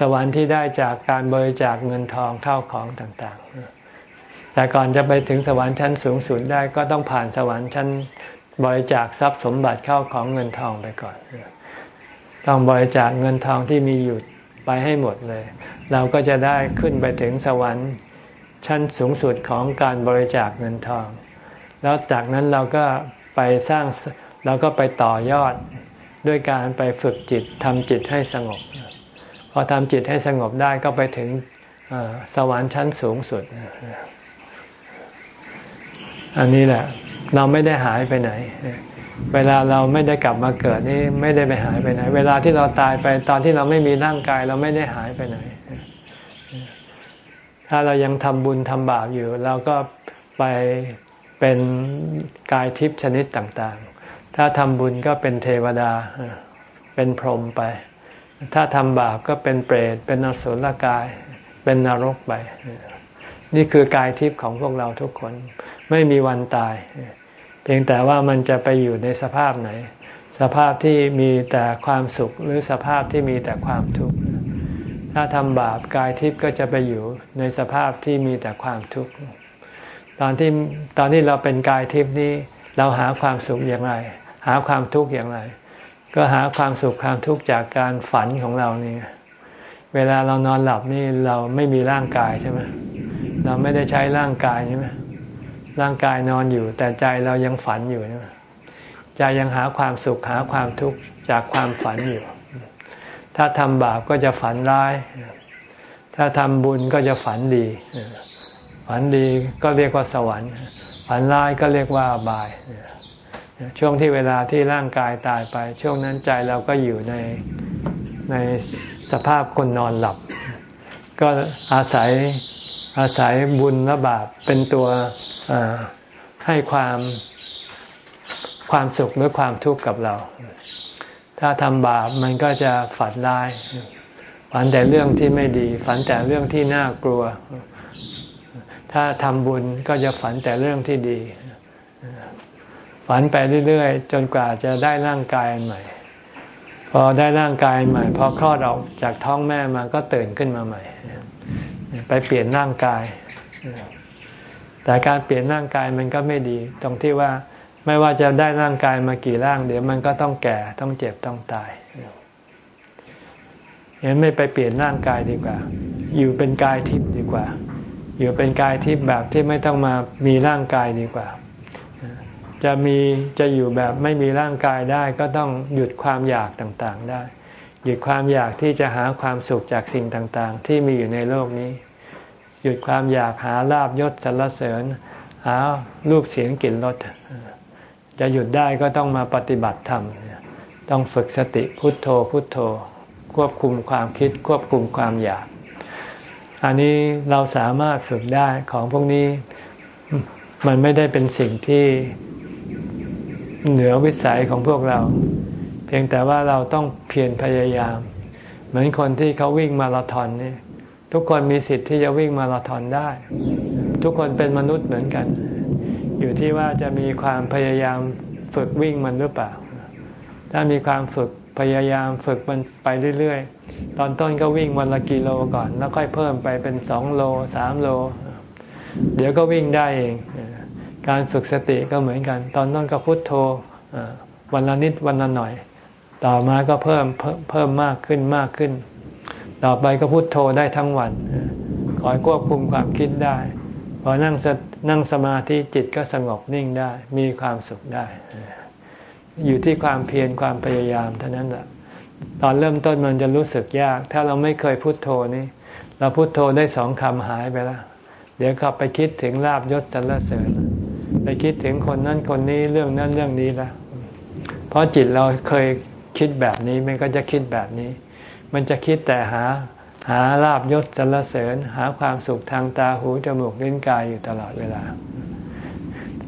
สวรรค์ที่ได้จากการบริจาคเงินทองเข้าของต่างๆ แต่ก่อนจะไปถึงสวรรค์ชั้นสูงสุดได้ก็ต้องผ่านสวรรค์ชั้นบริจาคทรัพย์สมบัติเข้าของเงินทองไปก่อน ต้องบริจาคเงินทองที่มีอยู่ไปให้หมดเลย เราก็จะได้ขึ้นไปถึงสวรรค์ ชั้นสูงสุดของการบริจาคเงินทอง แล้วจากนั้นเราก็ไปสร้างเราก็ไปต่อยอดด้วยการไปฝึกจิตทำจิตให้สงบ พอทำจิตให้สงบได้ก็ไปถึงสวรรค์ชั้นสูงสุด อันนี้แหละ เราไม่ได้หายไปไหน เวลาเราไม่ได้กลับมาเกิดนี่ไม่ได้ไปหายไปไหน เวลาที่เราตายไปตอนที่เราไม่มีร่างกายเราไม่ได้หายไปไหน ถ้าเรายังทำบุญทำบาปอยู่ เราก็ไปเป็นกายทิพย์ชนิดต่างๆ ถ้าทำบุญก็เป็นเทวดา เป็นพรหมไป ถ้าทำบาปก็เป็นเปรต เป็นอสุรกาย เป็นนรกไป นี่คือกายทิพย์ของพวกเราทุกคน ไม่มีวันตาย เพียงแต่ว่ามันจะไปอยู่ในสภาพไหน สภาพที่มีแต่ความสุขหรือสภาพที่มีแต่ความทุกข์ถ้าทำบาปกายทิพย์ก็จะไปอยู่ในสภาพที่มีแต่ความทุกข์ตอนที่ตอนที่เราเป็นกายทิพย์นี้เราหาความสุขอย่างไร หาความทุกข์อย่างไร ก็หาความสุขความทุกข์จากการฝันของเรานี่เวลาเรานอนหลับนี่เราไม่มีร่างกายใช่ไหมเราไม่ได้ใช้ร่างกายใช่ไหม ร่างกายนอนอยู่ แต่ใจเรายังฝันอยู่ใจยังหาความสุขหาความทุกข์จากความฝันอยู่ ถ้าทำบาปก็จะฝันร้าย ถ้าทำบุญก็จะฝันดี ฝันดีก็เรียกว่าสวรรค์ ฝันร้ายก็เรียกว่าบาย ช่วงที่เวลาที่ร่างกายตายไป ช่วงนั้นใจเราก็อยู่ในในสภาพคนนอนหลับ ก็อาศัย อาศัยบุญและบาปเป็นตัวให้ความความสุขหรือความทุกข์กับเรา ถ้าทำบาปมันก็จะฝันร้าย ฝันแต่เรื่องที่ไม่ดี ฝันแต่เรื่องที่น่ากลัว ถ้าทำบุญก็จะฝันแต่เรื่องที่ดี ฝันไปเรื่อยๆ จนกว่าจะได้ร่างกายใหม่ พอได้ร่างกายใหม่ พอคลอดออกจากท้องแม่มาก็ตื่นขึ้นมาใหม่ ไปเปลี่ยนร่างกาย แต่การเปลี่ยนร่างกายมันก็ไม่ดี ตรงที่ว่าไม่ว่าจะได้ร่างกายมากี่ร่าง เดี๋ยวมันก็ต้องแก่ต้องเจ็บต้องตายเห็นไม่ไปเปลี่ยนร่างกายดีกว่า อยู่เป็นกายทิพย์ดีกว่า อยู่เป็นกายทิพย์แบบที่ไม่ต้องมามีร่างกายดีกว่า จะมีจะอยู่แบบไม่มีร่างกายได้ก็ต้องหยุดความอยากต่างๆได้ หยุดความอยากที่จะหาความสุขจากสิ่งต่างๆ ที่มีอยู่ในโลกนี้ หยุดความอยากหาลาบยศสรรเสริญ หารูปเสียงกลิ่นรสจะหยุดได้ก็ต้องมาปฏิบัติธรรมต้องฝึกสติพุทโธพุทโธ ควบคุมความคิดควบคุมความอยาก อันนี้เราสามารถฝึกได้ของพวกนี้มันไม่ได้เป็นสิ่งที่เหนือวิสัยของพวกเรา พียงแต่ว่าเราต้องเพียรพยายาม เหมือนคนที่เขาวิ่งมาราธอนนี่ทุกคนมีสิทธิ์ที่จะวิ่งมาราธอนได้ ทุกคนเป็นมนุษย์เหมือนกัน อยู่ที่ว่าจะมีความพยายามฝึกวิ่งมันหรือเปล่า ถ้ามีความฝึกพยายามฝึกมันไปเรื่อยๆ ตอนต้นก็วิ่งวันละกิโลก่อน แล้วค่อยเพิ่มไปเป็นสองโลสามโล เดี๋ยวก็วิ่งได้เอง การฝึกสติก็เหมือนกัน ตอนนั้นก็พุโทโธวันละนิดวันละหน่อย ต่อมาก็เพิ่มเพิ่มมากขึ้นมากขึ้น ต่อไปก็พุโทโธได้ทั้งวันคอยควบคุมความคิดได้พอนั่งนั่งสมาธิจิตก็สงบนิ่งได้ มีความสุขได้ อยู่ที่ความเพียรความพยายามเท่านั้นแหละตอนเริ่มต้นมันจะรู้สึกยาก ถ้าเราไม่เคยพุโทโธนี่เราพุโทโธได้สองคำหายไปแล้วเดี๋ยวกลับไปคิดถึงลาบยศสรรเสริญไปคิดถึงคนนั้นคนนี้เรื่องนั้นเรื่องนี้ละเพราะจิตเราเคย คิดแบบนี้มันก็จะคิดแบบนี้ มันจะคิดแต่หาหาลาบยศสรรเสริญ หาความสุขทางตาหูจมูกลิ้นกายอยู่ตลอดเวลา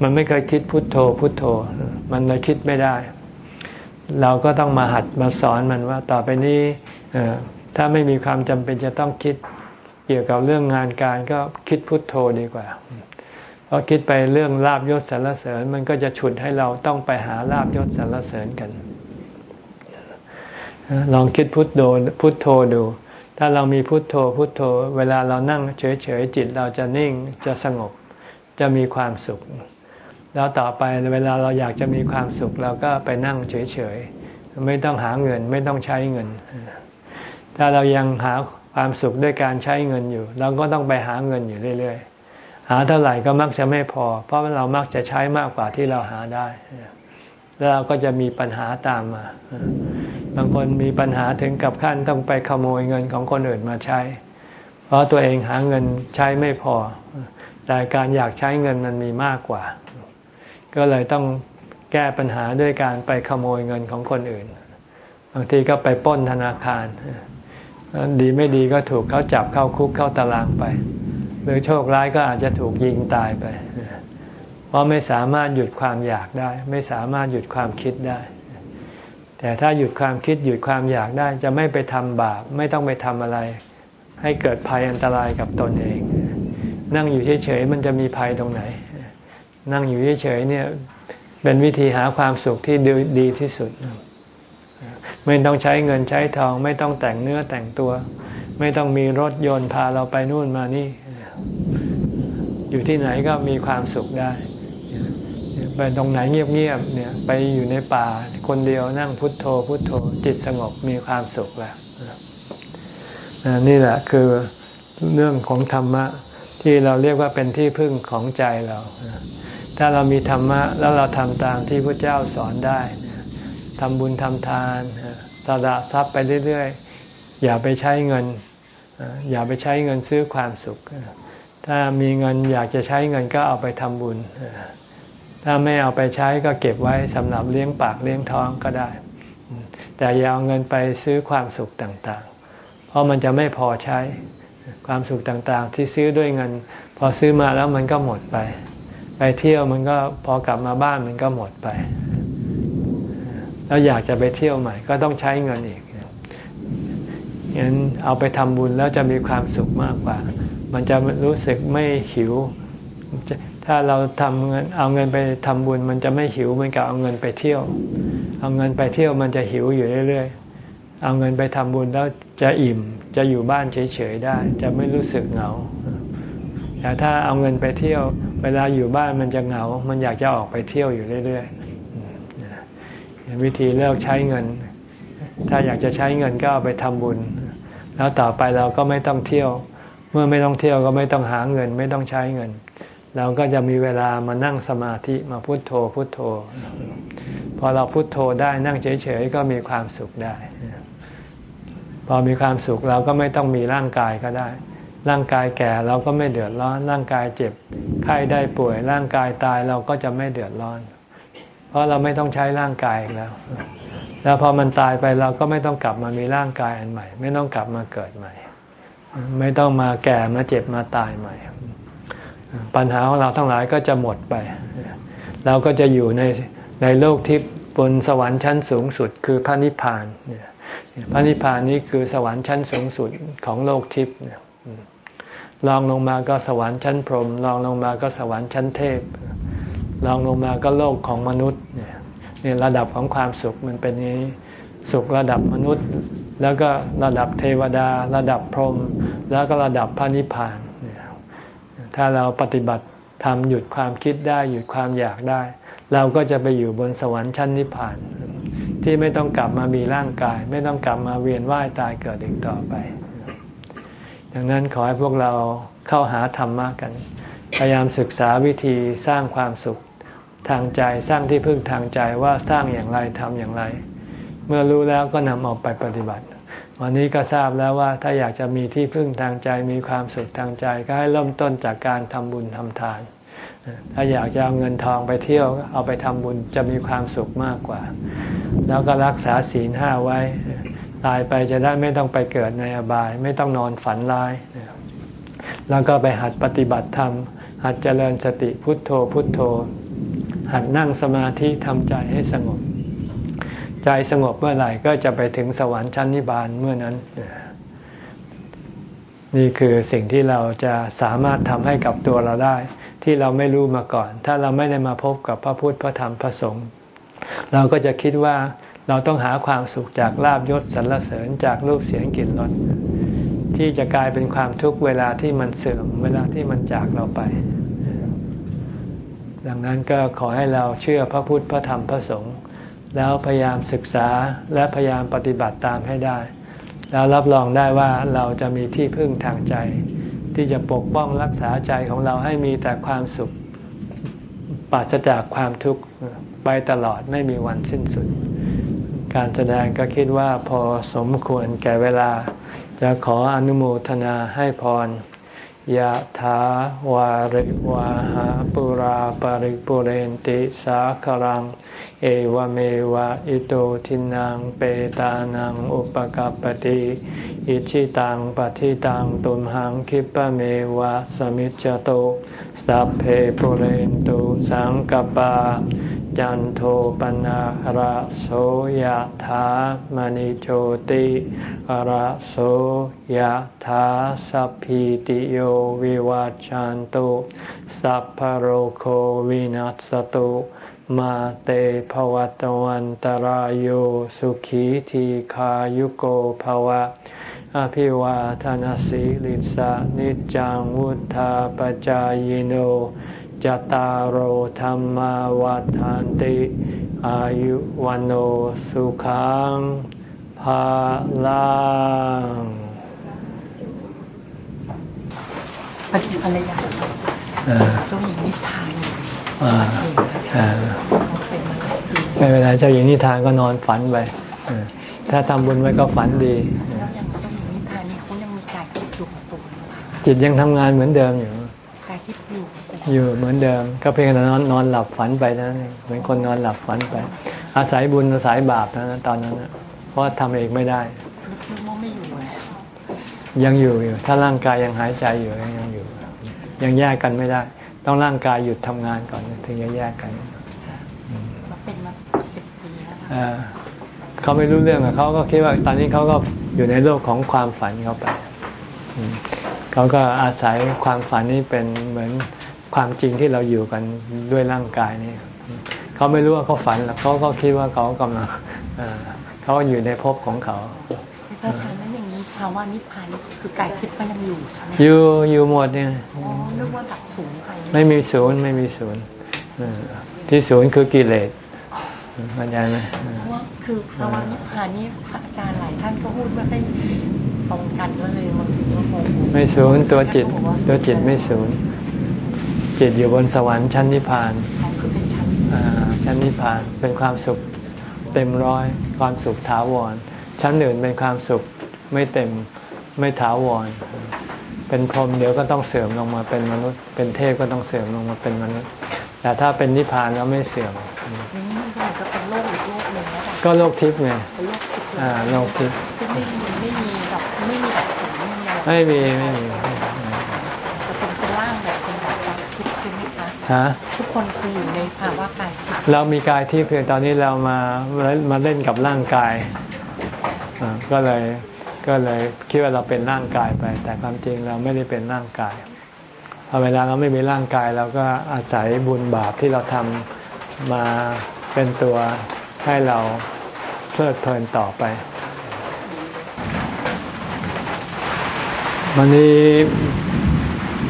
มันไม่เคยคิดพุทโธพุทโธ มันเลยคิดไม่ได้ เราก็ต้องมาหัดมาสอนมันว่า ต่อไปนี้ถ้าไม่มีความจำเป็นจะต้องคิดเกี่ยวกับเรื่องงานการก็คิดพุทโธดีกว่าพอคิดไปเรื่องลาบยศสรรเสริญ มันก็จะฉุดให้เราต้องไปหาลาบยศสรรเสริญกัน ลองคิดพุทโธพุทโธดู ถ้าเรามีพุทโธพุทโธ เวลาเรานั่งเฉยๆจิตเราจะนิ่งจะสงบ จะมีความสุข แล้วต่อไปเวลาเราอยากจะมีความสุขเราก็ไปนั่งเฉยๆไม่ต้องหาเงินไม่ต้องใช้เงิน ถ้าเรายังหาความสุขด้วยการใช้เงินอยู่ เราก็ต้องไปหาเงินอยู่เรื่อย ๆ หาเท่าไหร่ก็มักจะไม่พอ เพราะเรามักจะใช้มากกว่าที่เราหาได้ แล้วเราก็จะมีปัญหาตามมา บางคนมีปัญหาถึงกับขั้นต้องไปขโมยเงินของคนอื่นมาใช้ เพราะตัวเองหาเงินใช้ไม่พอ แต่การอยากใช้เงินมันมีมากกว่า ก็เลยต้องแก้ปัญหาด้วยการไปขโมยเงินของคนอื่น บางทีก็ไปป้นธนาคาร ดีไม่ดีก็ถูกเขาจับเข้าคุกเข้าตารางไป หรือโชคร้ายก็อาจจะถูกยิงตายไป เพราะไม่สามารถหยุดความอยากได้ ไม่สามารถหยุดความคิดได้ แต่ถ้าหยุดความคิดหยุดความอยากได้ จะไม่ไปทำบาปไม่ต้องไปทำอะไร ให้เกิดภัยอันตรายกับตนเอง นั่งอยู่เฉยๆมันจะมีภัยตรงไหน นั่งอยู่เฉยๆเนี่ยเป็นวิธีหาความสุขที่ดีดีที่สุด ไม่ต้องใช้เงินใช้ทอง ไม่ต้องแต่งเนื้อแต่งตัว ไม่ต้องมีรถยนต์พาเราไปนู่นมานี่ อยู่ที่ไหนก็มีความสุขได้ ไปตรงไหนเงียบๆเนี่ย ไปอยู่ในป่าคนเดียวนั่งพุทโธ พุทโธ จิตสงบมีความสุขแล้วนี่แหละคือเรื่องของธรรมะ ที่เราเรียกว่าเป็นที่พึ่งของใจเรา ถ้าเรามีธรรมะ แล้วเราทำตามที่พระเจ้าสอนได้ทำบุญทำทานสละทรัพย์ไปเรื่อยๆ อย่าไปใช้เงิน อย่าไปใช้เงินซื้อความสุข ถ้ามีเงินอยากจะใช้เงินก็เอาไปทำบุญ ถ้าไม่เอาไปใช้ก็เก็บไว้สำหรับเลี้ยงปากเลี้ยงท้องก็ได้ แต่อย่าเอาเงินไปซื้อความสุขต่างๆ เพราะมันจะไม่พอใช้ ความสุขต่างๆ ที่ซื้อด้วยเงิน พอซื้อมาแล้วมันก็หมดไป ไปเที่ยวมันก็พอกลับมาบ้านมันก็หมดไป แล้วอยากจะไปเที่ยวใหม่ ก็ต้องใช้เงินอีกงั้นเอาไปทำบุญแล้วจะมีความสุขมากกว่า มันจะรู้สึกไม่หิว ถ้าเราทำเงินเอาเงินไปทำบุญ มันจะไม่หิวเหมือนกับเอาเงินไปเที่ยว เอาเงินไปเที่ยวมันจะหิวอยู่เรื่อยๆ เอาเงินไปทำบุญแล้วจะอิ่มจะอยู่บ้านเฉยๆได้ จะไม่รู้สึกเหงา แต่ถ้าเอาเงินไปเที่ยว เวลาอยู่บ้านมันจะเหงา มันอยากจะออกไปเที่ยวอยู่เรื่อยๆ วิธีเลิกใช้เงิน ถ้าอยากจะใช้เงินก็เอาไปทำบุญ แล้วต่อไปเราก็ไม่ต้องเที่ยว เมื่อไม่ต้องเที่ยวก็ไม่ต้องหาเงิน ไม่ต้องใช้เงิน เราก็จะมีเวลามานั่งสมาธิมาพุโทโธพุโทโธ พอเราพุโทโธได้นั่งเฉยๆก็มีความสุขได้ พอมีความสุขเราก็ไม่ต้องมีร่างกายก็ได้ ร่างกายแก่เราก็ไม่เดือดร้อน ร่างกายเจ็บไข้ได้ป่วย ร่างกายตายเราก็จะไม่เดือดร้อน เพราะเราไม่ต้องใช้ร่างกายแล้ว แล้วพอมันตายไปเราก็ไม่ต้องกลับมามีร่างกายอันใหม่ ไม่ต้องกลับมาเกิดใหม่ ไม่ต้องมาแก่มาเจ็บมาตายใหม่ ปัญหาของเราทั้งหลายก็จะหมดไป เราก็จะอยู่ในในโลกทิพย์บนสวรรค์ชั้นสูงสุด คือพระนิพพานพระนิพพานนี้คือสวรรค์ชั้นสูงสุดของโลกทิพย์ลองลงมาก็สวรรค์ชั้นพรหมลองลงมาก็สวรรค์ชั้นเทพลองลงมาก็โลกของมนุษย์เนี่ยระดับของความสุขมันเป็นนี้สุขระดับมนุษย์ แล้วก็ระดับเทวดา ระดับพรหมแล้วก็ระดับพระนิพพาน ถ้าเราปฏิบัติทำหยุดความคิดได้หยุดความอยากได้ เราก็จะไปอยู่บนสวรรค์ชั้นนิพพาน ที่ไม่ต้องกลับมามีร่างกาย ไม่ต้องกลับมาเวียนว่ายตายเกิดอีกต่อไป ดังนั้นขอให้พวกเราเข้าหาธรรมะกัน พยายามศึกษาวิธีสร้างความสุขทางใจสร้างที่พึ่งทางใจว่าสร้างอย่างไรทำอย่างไร เมื่อรู้แล้วก็นำออกไปปฏิบัติ วันนี้ก็ทราบแล้วว่าถ้าอยากจะมีที่พึ่งทางใจมีความสุขทางใจ ก็ให้เริ่มต้นจากการทำบุญทำทาน ถ้าอยากจะเอาเงินทองไปเที่ยวเอาไปทำบุญจะมีความสุขมากกว่า แล้วก็รักษาศีลห้าไว้ ตายไปจะได้ไม่ต้องไปเกิดในอบาย ไม่ต้องนอนฝันร้าย แล้วก็ไปหัดปฏิบัติธรรม หัดเจริญสติพุทโธพุทโธ หัดนั่งสมาธิทำใจให้สงบ ใจสงบเมื่อไหร่ก็จะไปถึงสวรรค์ชั้นนิพพานเมื่อนั้น นี่คือสิ่งที่เราจะสามารถทำให้กับตัวเราได้ ที่เราไม่รู้มาก่อน ถ้าเราไม่ได้มาพบกับพระพุทธพระธรรมพระสงฆ์เราก็จะคิดว่าเราต้องหาความสุขจากลาบยศสรรเสริญจากรูปเสียงกลิ่นรสที่จะกลายเป็นความทุกข์เวลาที่มันเสื่อมเวลาที่มันจากเราไป ดังนั้นก็ขอให้เราเชื่อพระพุทธพระธรรมพระสงฆ์ แล้วพยายามศึกษาและพยายามปฏิบัติตามให้ได้ แล้วรับรองได้ว่าเราจะมีที่พึ่งทางใจ ที่จะปกป้องรักษาใจของเราให้มีแต่ความสุขปราศจากความทุกข์ไปตลอดไม่มีวันสิ้นสุด การแสดงก็คิดว่าพอสมควรแก่เวลา จะขออนุโมทนาให้พรยะถาวาริวาหาปุราปาริปุเรนติสาครัง เอวเมวะอิโตทินังเปตานังอุปกัปติอิชิตังปฏิตังตุมหังคิปะเมวะสมิจจโตสัพเพปุเรนตุสังกปา จันโทปนะระโสยธามณิโชติระโสยธาสัพพิติโยวิวัจจันตุสัพพโรโควินัสตุ มาเตภวัตวันตารโยสุขีทีขายุโกภวะ อภิวาทานสีลิสานิจังวุธาปจายโนจตารโหธรรมวาทานติ อายุวันโอสุขังภาลังปฏิภรรยาเจ้าหญิงนิทาน ไม่เป็นไรเจ้าหญิงนิทานก็นอนฝันไปถ้าทำบุญไว้ก็ฝันดีแล้วอย่างเจ้าหญิงนิทานนี่เขายังมีกายทิพย์อยู่ตัวจิตยังทำงานเหมือนเดิมอยู่กายทิพย์อยู่อยู่เหมือนเดิม ก็เพียงแต่นอนนอนหลับฝันไปนะเหมือนคนนอนหลับฝันไป อาศัยบุญอาศัยบาปนะตอนนั้นเพราะทำเองไม่ได้ยังอยู่อยู่ ถ้าร่างกายยังหายใจอยู่ยังอยู่ ยังแยกกันไม่ได้ ต้องร่างกายหยุดทำงานก่อนถึงจะแยกกันเป็นมาสิบปีแล้วเขาไม่รู้เรื่องเขาก็คิดว่าตอนนี้เขาก็อยู่ในโลกของความฝันเขาไปเขาก็อาศัยความฝันนี้เป็นเหมือนความจริงที่เราอยู่กันด้วยร่างกายนี่เขาไม่รู้ว่าเขาฝันแล้วเขาก็คิดว่าเขากำลังเขาอยู่ในภพของเขาถ้าใช้นั้นอย่างนี้ ภาวะนิพพานคือกายคิดก็ยังอยู่ใช่ไหมอยู่อยู่หมดเนี่ยอ๋อนึกว่าดับศูนย์ไปไม่มีศูนย์ไม่มีศูนย์ที่ศูนย์คือกิเลสเข้าใจไหมเพราะว่าคือภาวะนิพพานนี่พระอาจารย์หลายท่านก็พูดว่าให้ตรงกันก็เลยบางทีก็งงไม่ศูนย์ตัวจิต ตัวจิตไม่ศูนย์จิตอยู่บนสวรรค์ชั้นนิพพานชั้นนิพพานเป็นความสุขเต็มร้อย ความสุขถาวร ชั้นหนึ่งเป็นความสุข ไม่เต็มไม่ถาวรพเป็นพรหมเดี๋ยวก็ต้องเสื่อมลงมาเป็นมนุษย์ เป็นเทพก็ต้องเสื่อมลงมาเป็นมนุษย์ แต่ถ้าเป็นนิพพานแล้วไม่เสื่อมนี่มันก็เป็นโลกอีกโลกหนึ่งแล้วก็โลกทิพย์ไงเป็นโลกทิพย์อ่าโลกทิพย์ที่ไม่มีไม่มีแบบไม่มีอักษรไม่มีอะไรไม่มีไม่มีจะเป็นเป็นร่างแบบเป็นแบบจักทิพย์ใช่ไหมคะฮะทุกคนคืออยู่ในภาวะกายทิพย์เรามีกายที่เพียงตอนนี้เรามามาเล่นกับร่างกายอ่าก็เลย ก็เลยคิดว่าเราเป็นร่างกายไป แต่ความจริงเราไม่ได้เป็นร่างกายพอเวลาเราไม่มีร่างกายเราก็อาศัยบุญบาปที่เราทำมาเป็นตัวให้เราเพลิดเพลินต่อไป วันนี้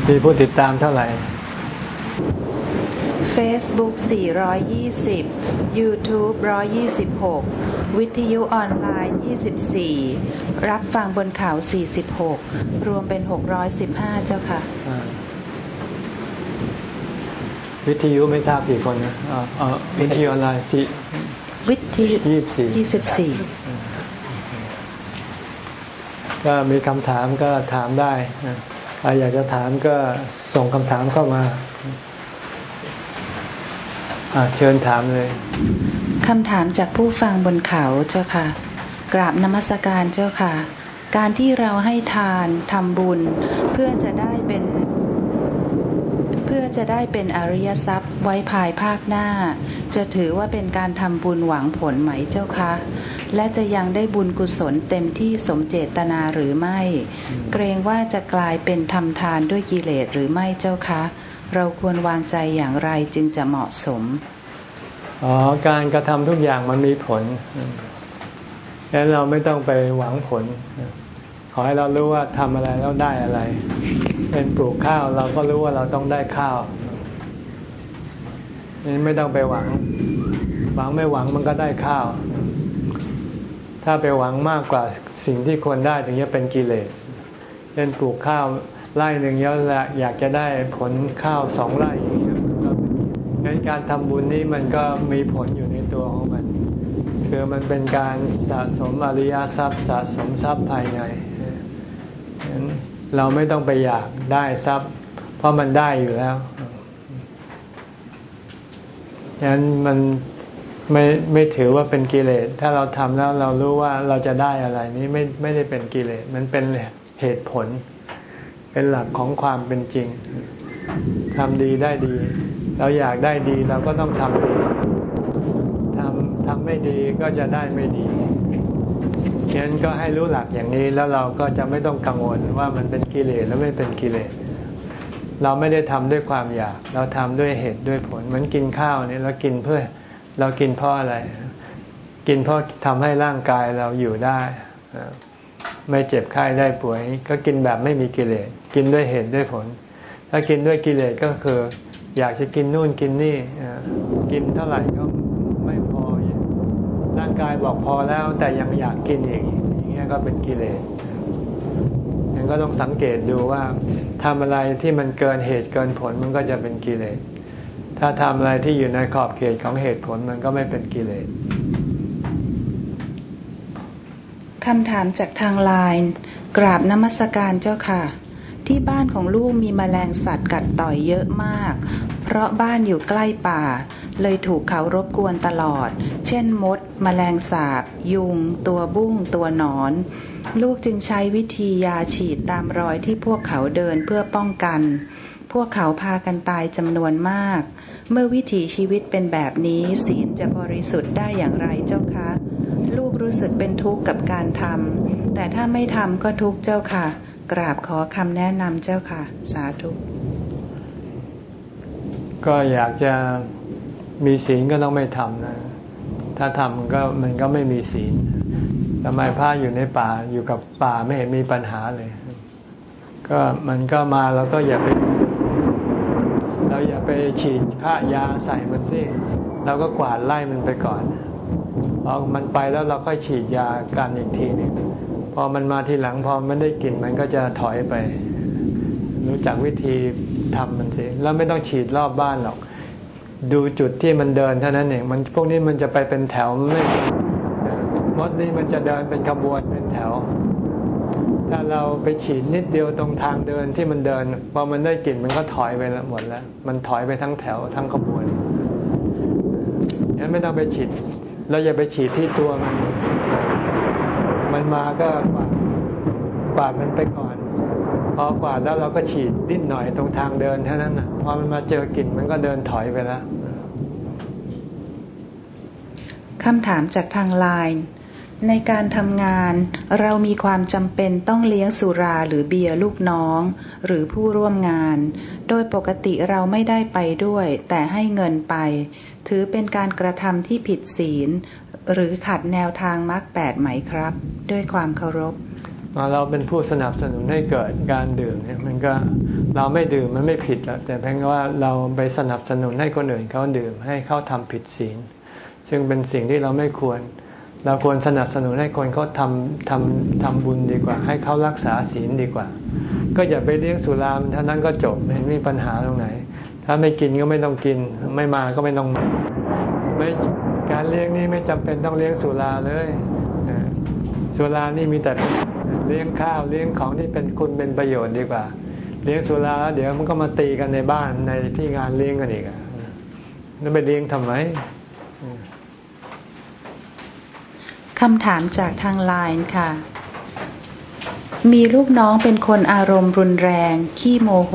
มีผู้ติดตามเท่าไหร่ Facebook 420 YouTube 126 วิทยุออนไลน์ 24 รับฟังบนเขา 46 รวมเป็น 615 เจ้าค่ะอ่าวิทยุไม่ทราบกี่คนนะอ่าอ่าวิทยุออนไลน์สี่วิทยุยี่สิบสี่24ก็มีคำถามก็ถามได้นะใครอยากจะถามก็ส่งคำถามเข้ามาอ่า เชิญถามเลยคำถามจากผู้ฟังบนเขาเจ้าค่ะ กราบนมัสการเจ้าค่ะ การที่เราให้ทานทำบุญ เพื่อจะได้เป็น เพื่อจะได้เป็นอริยทรัพย์ไว้ภายภาคหน้า จะถือว่าเป็นการทำบุญหวังผลไหมเจ้าคะและจะยังได้บุญกุศลเต็มที่สมเจตนาหรือไม่ เกรงว่าจะกลายเป็นทำทานด้วยกิเลสหรือไม่เจ้าคะ เราควรวางใจอย่างไรจึงจะเหมาะสมอ๋อการกระทำทุกอย่างมันมีผลดังนั้นเราไม่ต้องไปหวังผล ขอให้เรารู้ว่าทำอะไรแล้วได้อะไร เป็นปลูกข้าวเราก็รู้ว่าเราต้องได้ข้าวนี่ไม่ต้องไปหวัง หวังไม่หวังมันก็ได้ข้าว ถ้าไปหวังมากกว่าสิ่งที่ควรได้ถึงจะเป็นกิเลสเช่นปลูกข้าว ไร่หนึ่งแล้วอยากจะได้ผลข้าวสองไร่อย่างเงี้ยก็เป็นงั้นการทำบุญนี่มันก็มีผลอยู่ในตัวของมัน คือมันเป็นการสะสมอริยทรัพย์ สะสมทรัพย์ภายในงั้นเราไม่ต้องไปอยากได้ทรัพย์ เพราะมันได้อยู่แล้วฉะนั้นมันไม่ไม่ถือว่าเป็นกิเลส ถ้าเราทำแล้วเรารู้ว่าเราจะได้อะไรนี่ไม่ไม่ได้เป็นกิเลส มันเป็นเหตุผล เป็นหลักของความเป็นจริงทำดีได้ดี เราอยากได้ดีเราก็ต้องทำดีทำทำไม่ดีก็จะได้ไม่ดีฉะนั้นก็ให้รู้หลักอย่างนี้แล้วเราก็จะไม่ต้องกังวลว่ามันเป็นกิเลสแล้วไม่เป็นกิเลส เราไม่ได้ทำด้วยความอยาก เราทำด้วยเหตุด้วยผล เหมือนกินข้าวนี่เรากินเพื่อเรากินเพราะอะไร กินเพราะทำให้ร่างกายเราอยู่ได้ ไม่เจ็บไข้ได้ป่วย ก็กินแบบไม่มีกิเลส กินด้วยเหตุด้วยผล ถ้ากินด้วยกิเลสก็คือ อยากจะกินนู่นกินนี่กินเท่าไหร่ก็ไม่พอร่างกายบอกพอแล้วแต่ยังอยากกินอีกอย่างเงี้ยก็เป็นกิเลสยังก็ต้องสังเกตดูว่าทำอะไรที่มันเกินเหตุเกินผลมันก็จะเป็นกิเลสถ้าทำอะไรที่อยู่ในขอบเขตของเหตุผลมันก็ไม่เป็นกิเลสคำถามจากทางไลน์กราบนมัสการเจ้าค่ะ ที่บ้านของลูกมีแมลงสัตว์กัดต่อยเยอะมาก เพราะบ้านอยู่ใกล้ป่า เลยถูกเขารบกวนตลอด เช่นมดแมลงสาบ ยุง ตัวบุ้ง ตัวหนอน ลูกจึงใช้วิธียาฉีดตามรอยที่พวกเขาเดินเพื่อป้องกัน พวกเขาพากันตายจำนวนมาก เมื่อวิถีชีวิตเป็นแบบนี้ศีลจะบริสุทธิ์ได้อย่างไรเจ้าคะ ลูกรู้สึกเป็นทุกข์กับการทำแต่ถ้าไม่ทำก็ทุกข์เจ้าค่ะกราบขอคำแนะนำเจ้าค่ะ สาธุ ก็อยากจะมีศีลก็ต้องไม่ทำนะ ถ้าทำก็มันก็ไม่มีศีลทำไมพระอยู่ในป่าอยู่กับป่าไม่เห็นมีปัญหาเลย ก็มันก็มาเราก็อย่าไป เราอย่าไปฉีดฆ่ายาใส่มันสิเราก็กวาดไล่มันไปก่อนพอมันไปแล้วเราค่อยฉีดยากันอีกทีหนึง พอมันมาทีหลังพอมันได้กลิ่นมันก็จะถอยไป รู้จักวิธีทำมันสิแล้วไม่ต้องฉีดรอบบ้านหรอก ดูจุดที่มันเดินเท่านั้นเองมันพวกนี้มันจะไปเป็นแถวไม่มดนี่มันจะเดินเป็นขบวนเป็นแถว ถ้าเราไปฉีดนิดเดียวตรงทางเดินที่มันเดินพอมันได้กลิ่นมันก็ถอยไปหมดแล้ว มันถอยไปทั้งแถวทั้งขบวนงั้นไม่ต้องไปฉีดเราอย่าไปฉีดที่ตัวมัน มันมาก็กวาดกวาดมันไปก่อน พอกวาดแล้วเราก็ฉีดนิดหน่อยตรงทางเดินเท่านั้นนะพอมันมาเจอกลิ่นมันก็เดินถอยไปแล้วคำถามจากทางไลน์ในการทำงานเรามีความจำเป็นต้องเลี้ยงสุราหรือเบียร์ลูกน้อง หรือผู้ร่วมงาน โดยปกติเราไม่ได้ไปด้วย แต่ให้เงินไป ถือเป็นการกระทำที่ผิดศีล หรือขัดแนวทางมรรคแปดไหมครับ ด้วยความเคารพเราเป็นผู้สนับสนุนให้เกิดการดื่มเนี่ยมันก็เราไม่ดื่มมันไม่ผิดแล้วแต่เพียงว่าเราไปสนับสนุนให้คนอื่นเขาดื่มให้เขาทำผิดศีล ซึ่งเป็นสิ่งที่เราไม่ควร เราควรสนับสนุนให้คนเขาทำทำทำบุญดีกว่า ให้เขารักษาศีลดีกว่า ก็อย่าไปเลี้ยงสุรามท่านั้นก็จบไม่มีปัญหาตรงไหน ถ้าไม่กินก็ไม่ต้องกิน ไม่มาก็ไม่ต้องมาไม่ การเลี้ยงนี่ไม่จำเป็นต้องเลี้ยงสุราเลยสุรานี่มีแต่เลี้ยงข้าวเลี้ยงของที่เป็นคุณเป็นประโยชน์ดีกว่า เลี้ยงสุราแล้วเดี๋ยวมันก็มาตีกันในบ้านในที่งานเลี้ยงกันอีกนั่นไปเลี้ยงทำไมคำถามจากทางไลน์ค่ะ มีลูกน้องเป็นคนอารมณ์รุนแรง ขี้โมโห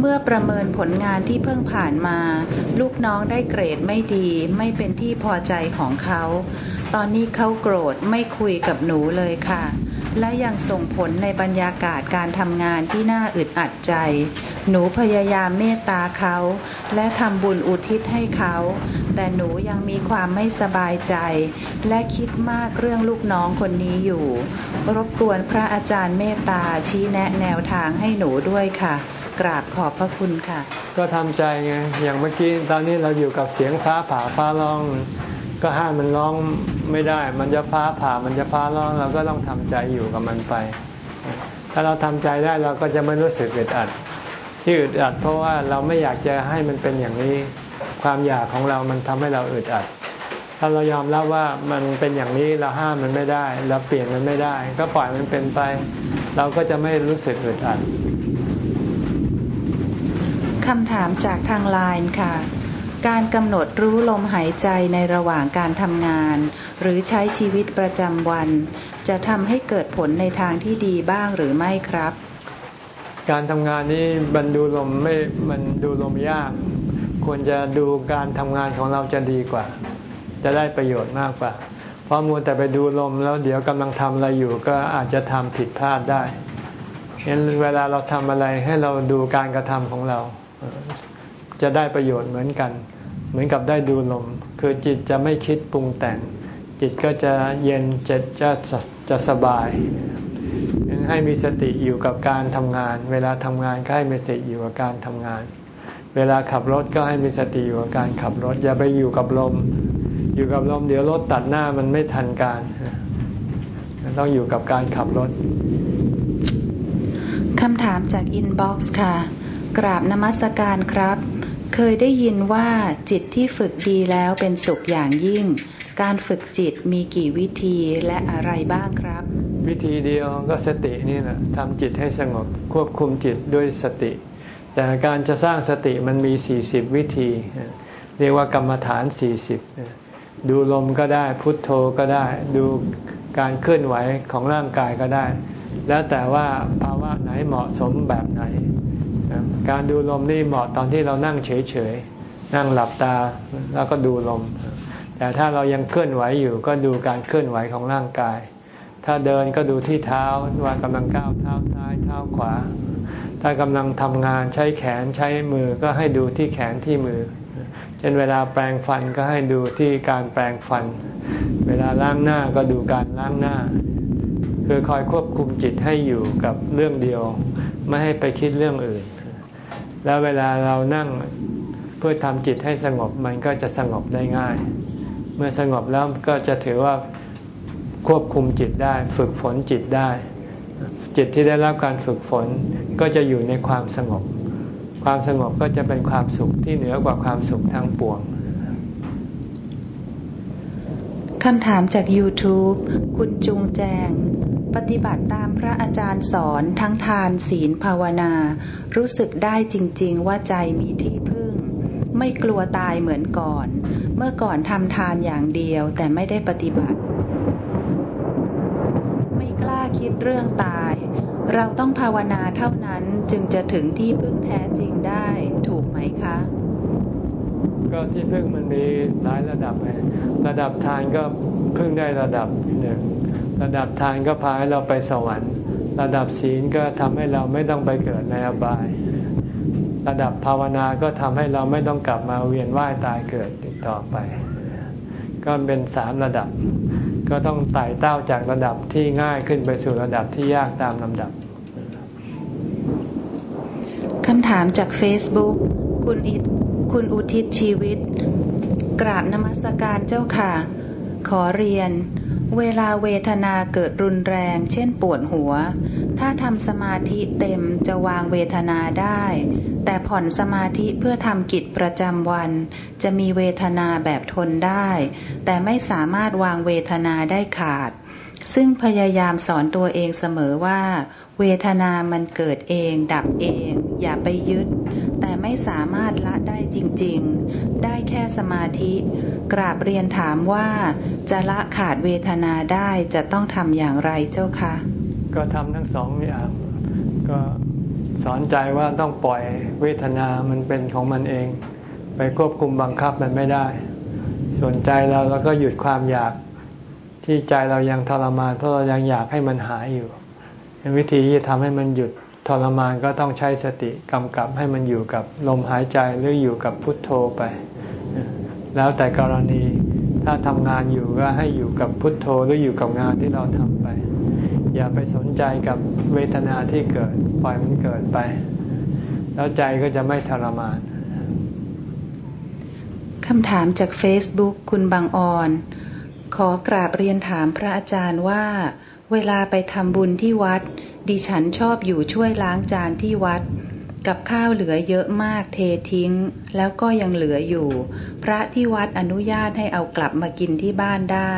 เมื่อประเมินผลงานที่เพิ่งผ่านมา ลูกน้องได้เกรดไม่ดี ไม่เป็นที่พอใจของเขา ตอนนี้เขาโกรธไม่คุยกับหนูเลยค่ะ และยังส่งผลในบรรยากาศการทำงานที่น่าอึดอัดใจ หนูพยายามเมตตาเขา และทำบุญอุทิศให้เขา แต่หนูยังมีความไม่สบายใจ และคิดมากเรื่องลูกน้องคนนี้อยู่ รบกวนพระอาจารย์เมตตาชี้แนะแนวทางให้หนูด้วยค่ะ กราบขอบพระคุณค่ะ ก็ทำใจไงอย่างเมื่อกี้ตอนนี้เราอยู่กับเสียงฟ้าผ่าฟ้าร้อง ก็ห้ามมันร้องไม่ได้ มันจะฟ้าผ่ามันจะฟ้าร้องเราก็ต้องทำใจอยู่กับมันไป ถ้าเราทำใจได้เราก็จะไม่รู้สึกอึดอัด ที่อึดอัด เพราะว่าเราไม่อยากจะให้มันเป็นอย่างนี้ ความอยากของเรามันทำให้เราอึดอัดถ้าเรายอมรับว่ามันเป็นอย่างนี้เราห้ามมันไม่ได้ เราเปลี่ยนมันไม่ได้ ก็ปล่อยมันเป็นไป เราก็จะไม่รู้สึกอึดอัด คำถามจากทางไลน์ค่ะ การกำหนดรู้ลมหายใจในระหว่างการทำงาน หรือใช้ชีวิตประจำวัน จะทำให้เกิดผลในทางที่ดีบ้างหรือไม่ครับ การทำงานนี้มันดูลมไม่มันดูลมยาก ควรจะดูการทำงานของเราจะดีกว่า จะได้ประโยชน์มากกว่า เพราะมัวแต่ไปดูลมแล้วเดี๋ยวกำลังทำอะไรอยู่ก็อาจจะทำผิดพลาดได้เห็นเวลาเราทำอะไรให้เราดูการกระทำของเรา จะได้ประโยชน์เหมือนกัน เหมือนกับได้ดูลม คือจิตจะไม่คิดปรุงแต่ง จิตก็จะเย็นจะจะจะสบายให้มีสติอยู่กับการทำงาน เวลาทำงานก็ให้มีสติอยู่กับการทำงาน เวลาขับรถก็ให้มีสติอยู่กับการขับรถ อย่าไปอยู่กับลม อยู่กับลมเดี๋ยวรถตัดหน้ามันไม่ทันการต้องอยู่กับการขับรถคำถามจาก inbox ค่ะ กราบนมัสการครับ เคยได้ยินว่าจิตที่ฝึกดีแล้วเป็นสุขอย่างยิ่ง การฝึกจิตมีกี่วิธีและอะไรบ้างครับ วิธีเดียวก็สตินี่แหละทำจิตให้สงบควบคุมจิตด้วยสติ แต่การจะสร้างสติมันมีสี่สิบวิธี เรียกว่ากรรมฐานสี่สิบดูลมก็ได้พุทโธก็ได้ ดูการเคลื่อนไหวของร่างกายก็ได้ แล้วแต่ว่าภาวะไหนเหมาะสมแบบไหน การดูลมนี่เหมาะตอนที่เรานั่งเฉยๆ นั่งหลับตาแล้วก็ดูลม แต่ถ้าเรายังเคลื่อนไหวอยู่ก็ดูการเคลื่อนไหวของร่างกาย ถ้าเดินก็ดูที่เท้าว่ากำลังก้าวเท้าซ้ายเท้าขวา ถ้ากำลังทำงานใช้แขนใช้มือก็ให้ดูที่แขนที่มือเช่นเวลาแปรงฟันก็ให้ดูที่การแปรงฟัน เวลาล้างหน้าก็ดูการล้างหน้า คือคอยควบคุมจิตให้อยู่กับเรื่องเดียว ไม่ให้ไปคิดเรื่องอื่น แล้วเวลาเรานั่งเพื่อทำจิตให้สงบมันก็จะสงบได้ง่าย เมื่อสงบแล้วก็จะถือว่าควบคุมจิตได้ ฝึกฝนจิตได้ จิตที่ได้รับการฝึกฝนก็จะอยู่ในความสงบ ความสงบก็จะเป็นความสุขที่เหนือกว่าความสุขทั้งปวงคำถามจาก YouTube คุณจุงแจง ปฏิบัติตามพระอาจารย์สอนทั้งทานศีลภาวนา รู้สึกได้จริง ๆ ว่าใจมีที่พึ่ง ไม่กลัวตายเหมือนก่อน เมื่อก่อนทำทานอย่างเดียวแต่ไม่ได้ปฏิบัติ ไม่กล้าคิดเรื่องตาย เราต้องภาวนาเท่านั้นจึงจะถึงที่พึ่งแท้จริงได้ถูกไหมคะ ก็ที่พึ่งมันมีหลายระดับไงระดับทานก็พึ่งได้ระดับหนึ่ง ระดับทานก็พาให้เราไปสวรรค์ ระดับศีลก็ทำให้เราไม่ต้องไปเกิดในอบาย ระดับภาวนาก็ทำให้เราไม่ต้องกลับมาเวียนว่ายตายเกิดติดต่อไป ก็เป็นสามระดับ ก็ต้องไต่เต้าจากระดับที่ง่ายขึ้นไปสู่ระดับที่ยากตามลำดับคำถามจาก Facebook คุณอิคุณอุทิศชีวิต กราบนมัสการเจ้าค่ะ ขอเรียน เวลาเวทนาเกิดรุนแรง เช่นปวดหัว ถ้าทำสมาธิเต็มจะวางเวทนาได้ แต่ผ่อนสมาธิเพื่อทำกิจประจำวัน จะมีเวทนาแบบทนได้ แต่ไม่สามารถวางเวทนาได้ขาด ซึ่งพยายามสอนตัวเองเสมอว่า เวทนามันเกิดเอง ดับเอง อย่าไปยึด แต่ไม่สามารถละได้จริง ๆ ได้แค่สมาธิกราบเรียนถามว่า จะละขาดเวทนาได้จะต้องทำอย่างไรเจ้าคะ ก็ทำทั้งสองอย่าง ก็สอนใจว่าต้องปล่อยเวทนามันเป็นของมันเอง ไปควบคุมบังคับมันไม่ได้ ส่วนใจเราเราก็หยุดความอยากที่ใจเรายังทรมานเพราะเรายังอยากให้มันหายอยู่ วิธีที่จะทำให้มันหยุดทรมานก็ต้องใช้สติกำกับให้มันอยู่กับลมหายใจหรืออยู่กับพุทโธไป แล้วแต่กรณี ถ้าทำงานอยู่ก็ให้อยู่กับพุทโธหรืออยู่กับงานที่เราทำไป อย่าไปสนใจกับเวทนาที่เกิด ปล่อยมันเกิดไป แล้วใจก็จะไม่ทรมานคำถามจากเฟซ e ุ๊กคุณบางออน ขอกราบเรียนถามพระอาจารย์ว่า เวลาไปทำบุญที่วัด ดิฉันชอบอยู่ช่วยล้างจานที่วัด กับข้าวเหลือเยอะมากเททิ้ง แล้วก็ยังเหลืออยู่ พระที่วัดอนุญาตให้เอากลับมากินที่บ้านได้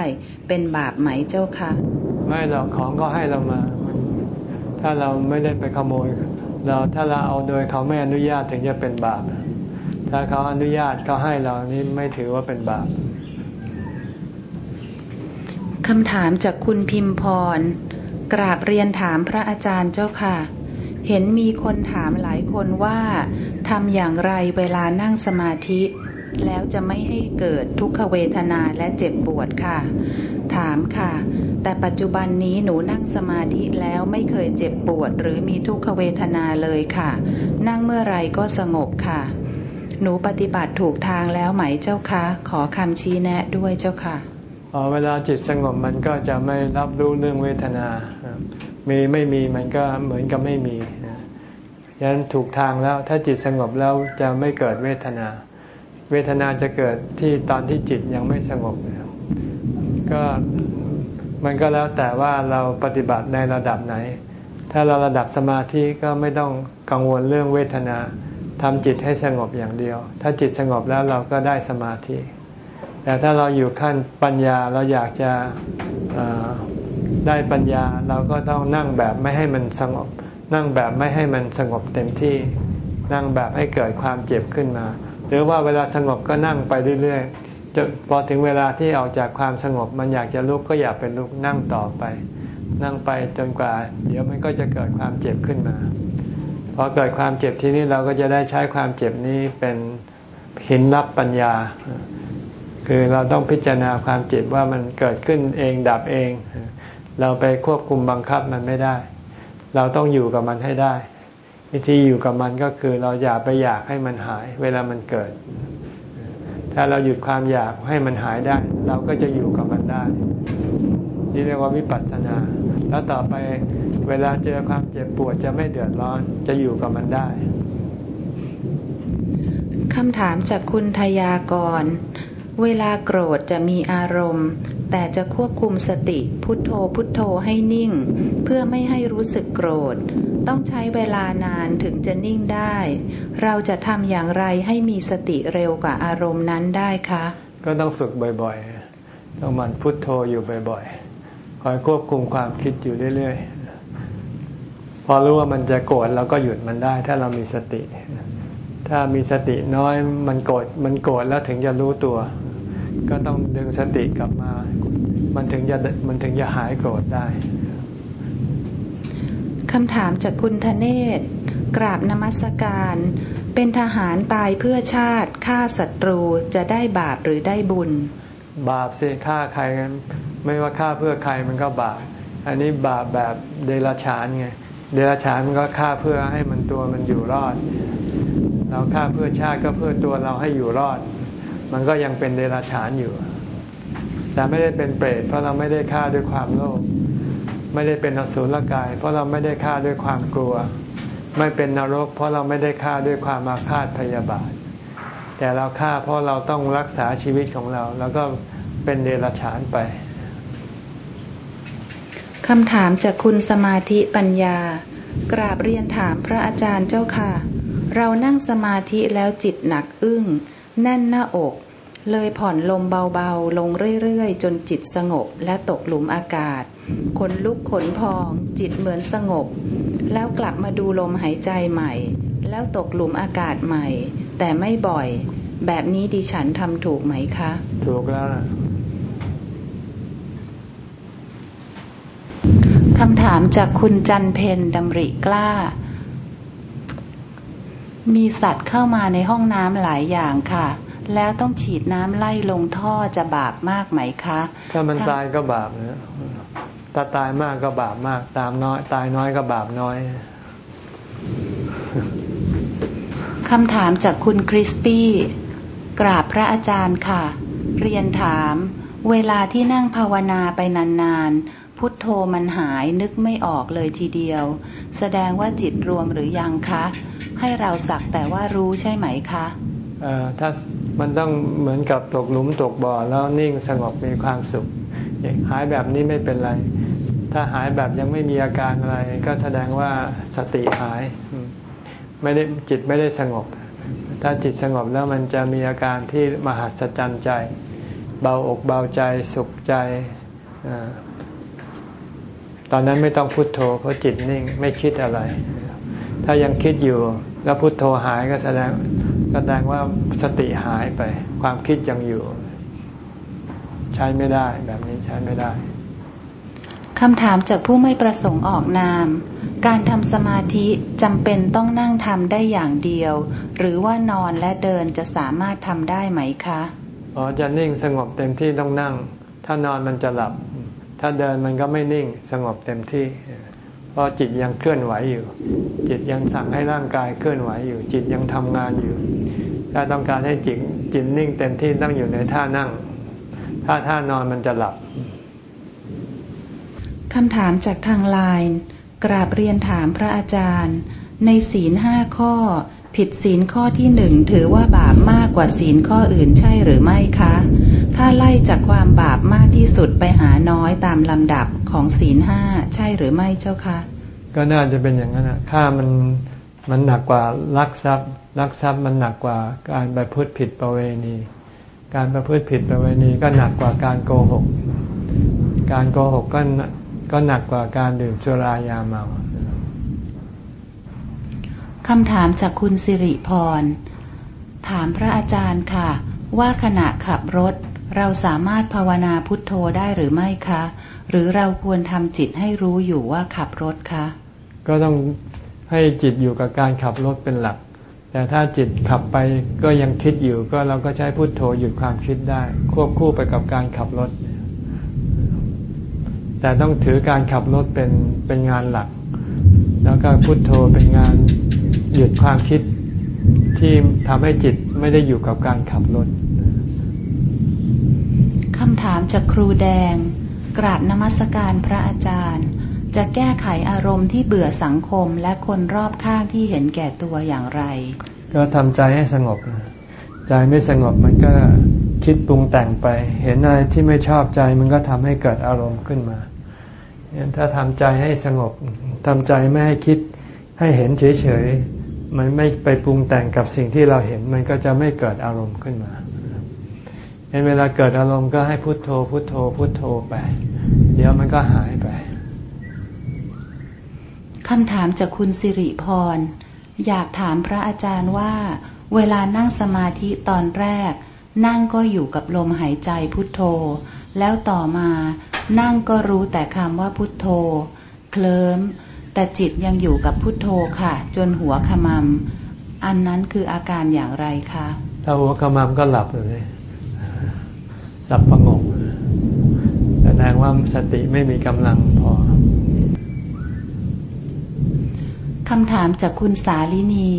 เป็นบาปไหมเจ้าคะไม่หรอกของก็ให้เรามา ถ้าเราไม่ได้ไปขโมย เราถ้าเราเอาโดยเขาไม่อนุญาตถึงจะเป็นบาป ถ้าเขาอนุญาตเขาให้เรานี่ไม่ถือว่าเป็นบาปคำถามจากคุณพิมพรกราบเรียนถามพระอาจารย์เจ้าค่ะ เห็นมีคนถามหลายคนว่าทำอย่างไรเวลานั่งสมาธิ แล้วจะไม่ให้เกิดทุกขเวทนาและเจ็บปวดค่ะ ถามค่ะ แต่ปัจจุบันนี้หนูนั่งสมาธิแล้วไม่เคยเจ็บปวด หรือมีทุกขเวทนาเลยค่ะ นั่งเมื่อไรก็สงบค่ะ หนูปฏิบัติถูกทางแล้วไหมเจ้าคะ ขอคำชี้แนะด้วยเจ้าค่ะเวลาจิตสงบมันก็จะไม่รับรู้เรื่องเวทนา มีไม่มีมันก็เหมือนกับไม่มียันถูกทางแล้วถ้าจิตสงบแล้วจะไม่เกิดเวทนา เวทนาจะเกิดที่ตอนที่จิตยังไม่สงบก็มันก็แล้วแต่ว่าเราปฏิบัติในระดับไหน ถ้าเราระดับสมาธิก็ไม่ต้องกังวลเรื่องเวทนาทำจิตให้สงบอย่างเดียว ถ้าจิตสงบแล้วเราก็ได้สมาธิ แต่ถ้าเราอยู่ขั้นปัญญาเราอยากจะได้ปัญญาเราก็ต้องนั่งแบบไม่ให้มันสงบ นั่งแบบไม่ให้มันสงบเต็มที่ นั่งแบบให้เกิดความเจ็บขึ้นมา หรือว่าเวลาสงบก็นั่งไปเรื่อยๆจนพอถึงเวลาที่ออกจากความสงบมันอยากจะลุกก็อยากเป็นลุกนั่งต่อไป นั่งไปจนกว่า เดี๋ยวมันก็จะเกิดความเจ็บขึ้นมาพอเกิดความเจ็บที่นี้เราก็จะได้ใช้ความเจ็บนี้เป็นหินรับปัญญา คือเราต้องพิจารณาความเจ็บว่ามันเกิดขึ้นเองดับเอง เราไปควบคุมบังคับมันไม่ได้ เราต้องอยู่กับมันให้ได้ วิธีอยู่กับมันก็คือเราอย่าไปอยากให้มันหาย เวลามันเกิด ถ้าเราหยุดความอยากให้มันหายได้ เราก็จะอยู่กับมันได้นี่เรียกว่าวิปัสสนา แล้วต่อไปเวลาเจอความเจ็บปวดจะไม่เดือดร้อนจะอยู่กับมันได้คำถามจากคุณทยากร เวลาโกรธจะมีอารมณ์ แต่จะควบคุมสติพุทโธพุทโธให้นิ่ง เพื่อไม่ให้รู้สึกโกรธ ต้องใช้เวลานานถึงจะนิ่งได้ เราจะทำอย่างไรให้มีสติเร็วกว่าอารมณ์นั้นได้คะ ก็ต้องฝึกบ่อยๆ ต้องมันพุทโธอยู่บ่อยๆ คอยควบคุมความคิดอยู่เรื่อยๆ พอรู้ว่ามันจะโกรธเราก็หยุดมันได้ ถ้าเรามีสติ ถ้ามีสติน้อยมันโกรธมันโกรธแล้วถึงจะรู้ตัว ก็ต้องดึงสติกลับมา มันถึงจะมันถึงจะหายโกรธได้คำถามจากคุณธเนศกราบนมัสการ เป็นทหารตายเพื่อชาติฆ่าศัตรูจะได้บาปหรือได้บุญ บาปสิฆ่าใครกันไม่ว่าฆ่าเพื่อใครมันก็บาป อันนี้บาปแบบเดรัจฉานไง เดรัจฉานมันก็ฆ่าเพื่อให้มันตัวมันอยู่รอด เราฆ่าเพื่อชาติก็เพื่อตัวเราให้อยู่รอด มันก็ยังเป็นเดรัจฉานอยู่ แต่ไม่ได้เป็นเปรตเพราะเราไม่ได้ฆ่าด้วยความโลภไม่ได้เป็นอสุรกาย เพราะเราไม่ได้ฆ่าด้วยความกลัว ไม่เป็นนรก เพราะเราไม่ได้ฆ่าด้วยความอาฆาตพยาบาท แต่เราฆ่าเพราะเราต้องรักษาชีวิตของเรา แล้วก็เป็นเดรัจฉานไปคำถามจากคุณสมาธิปัญญา กราบเรียนถามพระอาจารย์เจ้าค่ะ เรานั่งสมาธิแล้วจิตหนักอึ้ง แน่นหน้าอก เลยผ่อนลมเบาๆ ลงเรื่อยๆ จนจิตสงบและตกหลุมอากาศ ขนลุกขนพอง จิตเหมือนสงบ แล้วกลับมาดูลมหายใจใหม่ แล้วตกหลุมอากาศใหม่ แต่ไม่บ่อย แบบนี้ดิฉันทำถูกไหมคะ ถูกแล้วคำถามจากคุณจันเพนดำริกล้า มีสัตว์เข้ามาในห้องน้ำหลายอย่างค่ะ แล้วต้องฉีดน้ำไล่ลงท่อจะบาปมากไหมคะ ถ้ามันตายก็บาปนะถ้าตายมากก็บาปมาก ตามน้อย ตายน้อยก็บาปน้อยคำถามจากคุณคริสปี้กราบพระอาจารย์ค่ะ เรียนถาม เวลาที่นั่งภาวนาไปนานๆ พุทโธมันหายนึกไม่ออกเลยทีเดียว แสดงว่าจิตรวมหรือยังคะ ให้เราสักแต่ว่ารู้ใช่ไหมคะถ้ามันต้องเหมือนกับตกหลุมตกบ่อแล้วนิ่งสงบมีความสุขหายแบบนี้ไม่เป็นไร ถ้าหายแบบยังไม่มีอาการอะไร ก็แสดงว่าสติหายไม่ได้จิตไม่ได้สงบ ถ้าจิตสงบแล้วมันจะมีอาการที่มหัศจรรย์ใจ เบาอกเบาใจสุขใจ ตอนนั้นไม่ต้องพุโทโธเพราะจิตนิ่งไม่คิดอะไร ถ้ายังคิดอยู่ แล้วพุโทโธหายก็แสดงแสดงว่าสติหายไป ความคิดยังอยู่ ใช้ไม่ได้แบบนี้ใช้ไม่ได้คำถามจากผู้ไม่ประสงค์ออกนาม การทำสมาธิจำเป็นต้องนั่งทำได้อย่างเดียว หรือว่านอนและเดินจะสามารถทำได้ไหมคะ อ๋อ จะนิ่งสงบเต็มที่ต้องนั่ง ถ้านอนมันจะหลับ ถ้าเดินมันก็ไม่นิ่งสงบเต็มที่ เพราะจิตยังเคลื่อนไหวอยู่ จิตยังสั่งให้ร่างกายเคลื่อนไหวอยู่ จิตยังทำงานอยู่ ถ้าต้องการให้จิตจิตนิ่งเต็มที่ต้องอยู่ในท่านั่ง ถ้าท่านอนมันจะหลับคำถามจากทางไลน์กราบเรียนถามพระอาจารย์ ในศีลห้าข้อ ผิดศีลข้อที่หนึ่งถือว่าบาปมากกว่าศีลข้ออื่นใช่หรือไม่คะ ถ้าไล่จากความบาปมากที่สุดไปหาน้อยตามลำดับของศีลห้าใช่หรือไม่เจ้าคะ ก็น่าจะเป็นอย่างนั้นนะค่ามันมันหนักกว่าลักทรัพย์ลักทรัพย์มันหนักกว่าการไปพูดผิดประเวณี การประพฤติผิดประเวณีก็หนักกว่าการโกหก การโกหกก็ก็หนักกว่าการดื่มสุรายาเมาคำถามจากคุณสิริพร ถามพระอาจารย์ค่ะ ว่าขณะขับรถ เราสามารถภาวนาพุทโธได้หรือไม่คะ หรือเราควรทำจิตให้รู้อยู่ว่าขับรถคะ ก็ต้องให้จิตอยู่กับการขับรถเป็นหลัก แต่ถ้าจิตขับไปก็ยังคิดอยู่ ก็เราก็ใช้พุทโธหยุดความคิดได้ ควบคู่ไปกับการขับรถ แต่ต้องถือการขับรถเป็นเป็นงานหลัก แล้วก็พุทโธเป็นงานหยุดความคิดที่ทำให้จิตไม่ได้อยู่กับการขับรถำถามจากครูแดง กราบนมัสการพระอาจารย์ จะแก้ไขอารมณ์ที่เบื่อสังคมและคนรอบข้างที่เห็นแก่ตัวอย่างไร ก็ทำใจให้สงบ ใจไม่สงบมันก็คิดปรุงแต่งไป เห็นอะไรที่ไม่ชอบใจมันก็ทำให้เกิดอารมณ์ขึ้นมาถ้าทำใจให้สงบทำใจไม่ให้คิดให้เห็นเฉยๆมันไม่ไปปรุงแต่งกับสิ่งที่เราเห็นมันก็จะไม่เกิดอารมณ์ขึ้นมา เวลาเกิดอารมณ์ก็ให้พุโทโธ พุโทโธ พุโทโธไป เดี๋ยวมันก็หายไปคำถามจากคุณสิริพร อยากถามพระอาจารย์ว่า เวลานั่งสมาธิตอนแรก นั่งก็อยู่กับลมหายใจพุทโธ แล้วต่อมานั่งก็รู้แต่คำว่าพุทโธ เคลิ้ม แต่จิตยังอยู่กับพุทโธค่ะ จนหัวขมำอันนั้นคืออาการอย่างไรคะ ถ้าหัวขมำก็หลับเลย สับประงกแสดงว่าสติไม่มีกำลังพอคำถามจากคุณสาลินี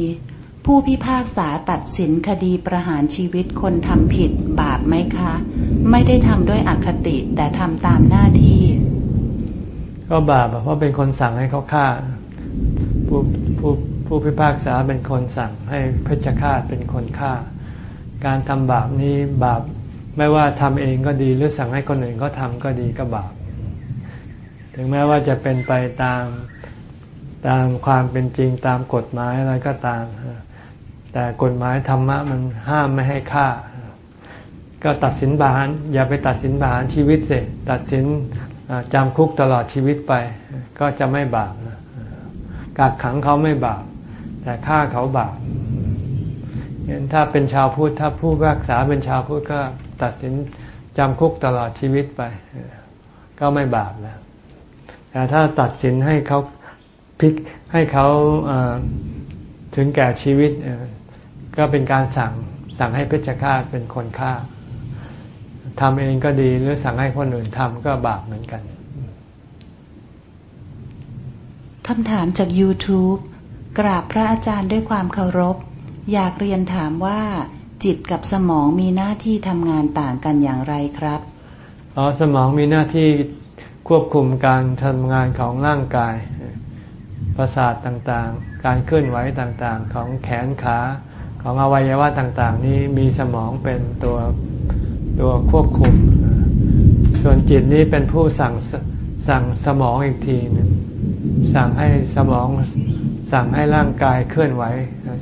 ผู้พิพากษาตัดสินคดีประหารชีวิตคนทำผิดบาปไหมคะ ไม่ได้ทำด้วยอคติแต่ทำตามหน้าที่ ก็บาปเพราะเป็นคนสั่งให้เขาฆ่า ผู้ผู้ผู้พิพากษาเป็นคนสั่งให้เพชฌฆาตเป็นคนฆ่า การทำบาปนี้บาป ไม่ว่าทำเองก็ดีหรือสั่งให้คนอื่นเขาทำก็ดีก็บาป ถึงแม้ว่าจะเป็นไปตามตามความเป็นจริงตามกฎหมายอะไรก็ตาม แต่กฎหมายธรรมะมันห้ามไม่ให้ฆ่า ก็ตัดสินบาหารอย่าไปตัดสินบาหารชีวิตสิตัดสินจำคุกตลอดชีวิตไป ก็จะไม่บาปกักขังเขาไม่บาป แต่ฆ่าเขาบาปถ้าเป็นชาวพุทธถ้าผู้รักษาเป็นชาวพุทธก็ ตัดสินจำคุกตลอดชีวิตไป ก็ไม่บาปแล้ว แต่ถ้าตัดสินให้เขาพิกให้เขาถึงแก่ชีวิตก็เป็นการสั่งสั่งให้เพชฌฆาตเป็นคนฆ่าทำเองก็ดีหรือสั่งให้คนอื่นทำก็บาปเหมือนกันคำถามจาก YouTube กราบพระอาจารย์ด้วยความเคารพ อยากเรียนถามว่า จิตกับสมองมีหน้าที่ทำงานต่างกันอย่างไรครับอ๋อสมองมีหน้าที่ควบคุมการทำงานของร่างกาย ประสาทต่างๆ การเคลื่อนไหวต่างๆ ของแขนขาของอวัยวะต่างๆ นี้มีสมองเป็นตัวตัวควบคุม ส่วนจิตนี้เป็นผู้สั่งสั่งสมองอีกทีนึงสั่งให้สมองสั่งให้ร่างกายเคลื่อนไหว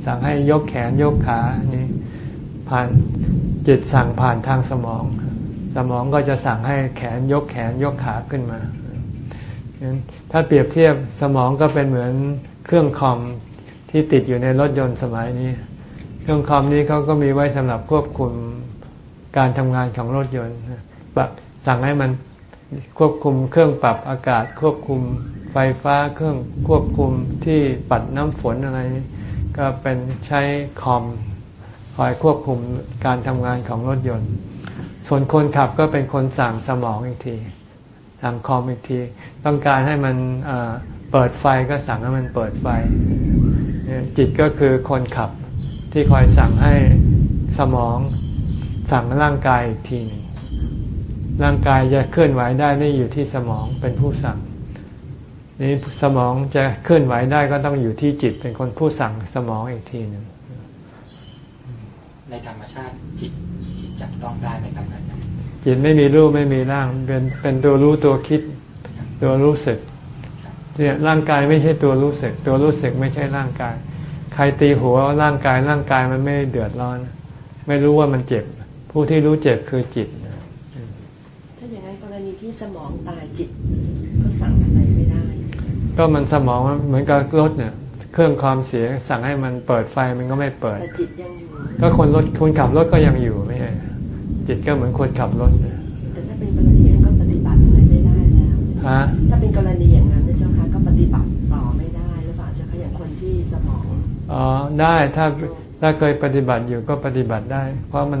สั่งให้ยกแขนยกขานี่ ผ่านจิตสั่งผ่านทางสมอง สมองก็จะสั่งให้แขนยกแขนยกขาขึ้นมา ถ้าเปรียบเทียบสมองก็เป็นเหมือนเครื่องคอมที่ติดอยู่ในรถยนต์สมัยนี้ เครื่องคอมนี้เขาก็มีไว้สำหรับควบคุมการทำงานของรถยนต์แบบสั่งให้มันควบคุมเครื่องปรับอากาศ ควบคุมไฟฟ้าเครื่องควบคุมที่ปัดน้ำฝนอะไร ก็เป็นใช้คอม คอยควบคุมการทำงานของรถยนต์ ส่วนคนขับก็เป็นคนสั่งสมองอีกทีทางคอมอีกที ต้องการให้มันเปิดไฟก็สั่งให้มันเปิดไฟ จิตก็คือคนขับที่คอยสั่งให้สมอง สั่งร่างกายอีกทีหนึ่งร่างกายจะเคลื่อนไหวได้นี่อยู่ที่สมองเป็นผู้สั่งนี่สมองจะเคลื่อนไหวได้ก็ต้องอยู่ที่จิตเป็นคนผู้สั่งสมองอีกทีหนึ่ง ในธรรมชาติจิตจิตจับต้องได้ไหมครับอาจารย์จิตไม่มีรูปไม่มีร่าง เป็นเป็นตัวรู้ตัวคิด ตัวรู้สึกเนี่ยร่างกายไม่ใช่ตัวรู้สึก ตัวรู้สึกไม่ใช่ร่างกาย ใครตีหัวร่างกายร่างกายมันไม่เดือดร้อน ไม่รู้ว่ามันเจ็บ ผู้ที่รู้เจ็บคือจิตถ้าอย่างนั้นกรณีที่สมองตายจิตก็สั่งอะไรไม่ได้ ก็มันสมองเหมือนกับรถเนี่ย เครื่องความเสียสั่งให้มันเปิดไฟมันก็ไม่เปิดแต่จิตยังอยู่ ก็คนรถคนขับรถก็ยังอยู่ไม่ใช่จิตก็เหมือนคนขับรถแต่ถ้าเป็นกรณีก็ปฏิบัติอะไรไม่ได้แล้วฮะถ้าเป็นกรณีอย่างนั้นนะเจ้าค่ะก็ปฏิบัติต่อไม่ได้หรือเปล่าเจ้าค่ะอย่างคนที่สมองอ๋อได้ถ้าถ้าเคยปฏิบัติอยู่ก็ปฏิบัติได้ เพราะมัน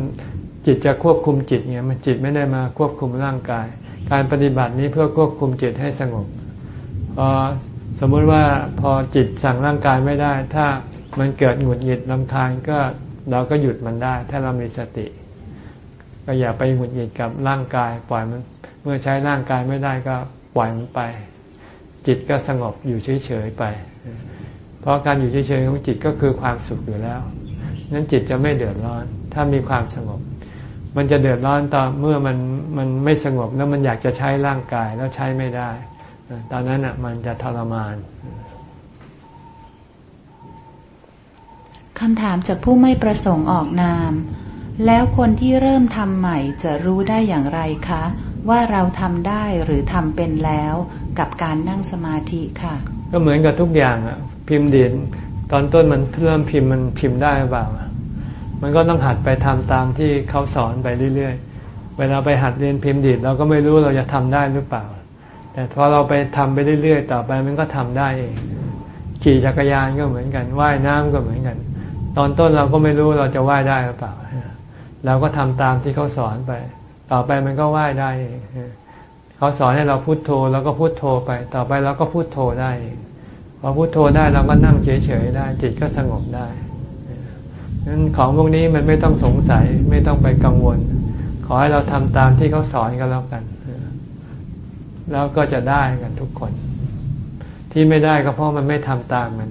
จิตจะควบคุมจิตไงมันจิตไม่ได้มาควบคุมร่างกาย การปฏิบัตินี้เพื่อควบคุมจิตให้สงบพอสมมติว่าพอจิตสั่งร่างกายไม่ได้ ถ้ามันเกิดหงุดหงิดลำคาญก็ เราก็หยุดมันได้ ถ้าเรามีสติ ก็อย่าไปหงุดหงิดกับร่างกาย ปล่อยมัน เมื่อใช้ร่างกายไม่ได้ก็ปล่อยมันไป จิตก็สงบอยู่เฉยๆไป เพราะการอยู่เฉยๆของจิตก็คือความสุขอยู่แล้วนั้นจิตจะไม่เดือดร้อน ถ้ามีความสงบ มันจะเดือดร้อนตอนเมื่อมันมันไม่สงบแล้วมันอยากจะใช้ร่างกายแล้วใช้ไม่ได้ ตอนนั้นอะมันจะทรมาน คำถามจากผู้ไม่ประสงค์ออกนาม แล้วคนที่เริ่มทำใหม่จะรู้ได้อย่างไรคะ ว่าเราทำได้หรือทำเป็นแล้วกับการนั่งสมาธิค่ะ ก็เหมือนกับทุกอย่างอะพิมพ์ดีดตอนต้นมันเริ่มพิมพ์มันพิมพ์ได้หรือเปล่า มันก็ต้องหัดไปทำตามที่เขาสอนไปเรื่อยๆ เวลาไปหัดเรียนพิมพ์ดีดเราก็ไม่รู้เราจะทำได้หรือเปล่า แต่พอเราไปทำไปเรื่อยๆ ต่อไปมันก็ทำได้เอง ขี่จักรยานก็เหมือนกัน ว่ายน้ำก็เหมือนกัน ตอนต้นเราก็ไม่รู้เราจะว่ายได้หรือเปล่าเราก็ทำตามที่เขาสอนไป ต่อไปมันก็ว่ายได้เองเขาสอนให้เราพุโทโธเราก็พุโทโธไป ต่อไปเราก็พุโทโธได้เองพอพุโทโธได้เราก็นั่งเฉยๆได้ จิตก็สงบได้นั้นของพวกนี้มันไม่ต้องสงสัยไม่ต้องไปกังวล ขอให้เราทำตามที่เขาสอนกันแล้วกัน แล้วก็จะได้กันทุกคน ที่ไม่ได้ก็เพราะมันไม่ทำตามมัน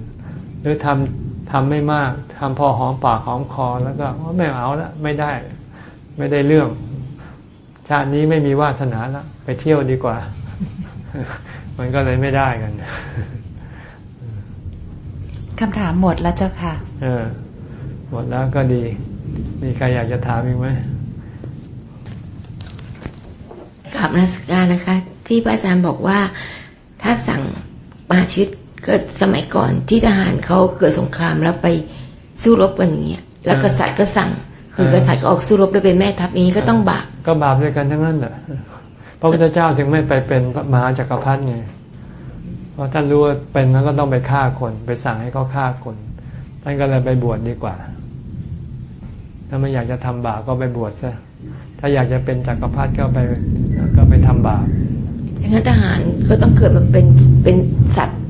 หรือทำ ทำไม่มากทำพอหอมปากหอมคอแล้วก็ไม่เอาละไม่ได้ ไม่ได้เรื่อง ชาตินี้ไม่มีวาสนาแล้วไปเที่ยวดีกว่า มันก็เลยไม่ได้กันคำถามหมดแล้วเจ้าค่ะ เออ หมดแล้วก็ดี มีใครอยากจะถามอีกไหมกลับนักการนะคะ ที่พระอาจารย์บอกว่า ถ้าสั่งมาชีวิตเกิดสมัยก่อนที่ทหารเขาเกิดสงครามแล้วไปสู้รบกันอย่างเงี้ยแล้วกษัตริย์ก็สั่งคือกษัตริย์ก็ออกสู้รบด้วยเป็นแม่ทัพนี้ก็ต้องบาปก็บาปด้วยกันทั้งนั้นแหละพระพุทธเจ้าถึงไม่ไปเป็นมหาจักรพรรดิไงเพราะท่านรู้ว่าเป็นแล้วก็ต้องไปฆ่าคน ไปสั่งให้เขาฆ่าคน ท่านก็เลยไปบวชดดีกว่า ถ้าไม่อยากจะทำบาปก็ไปบวชซะถ้าอยากจะเป็นจักรพรรดิก็ไปก็ไปทำบาปดังนั้นทหารก็ต้องเกิดมาเป็นเป็นสัตว์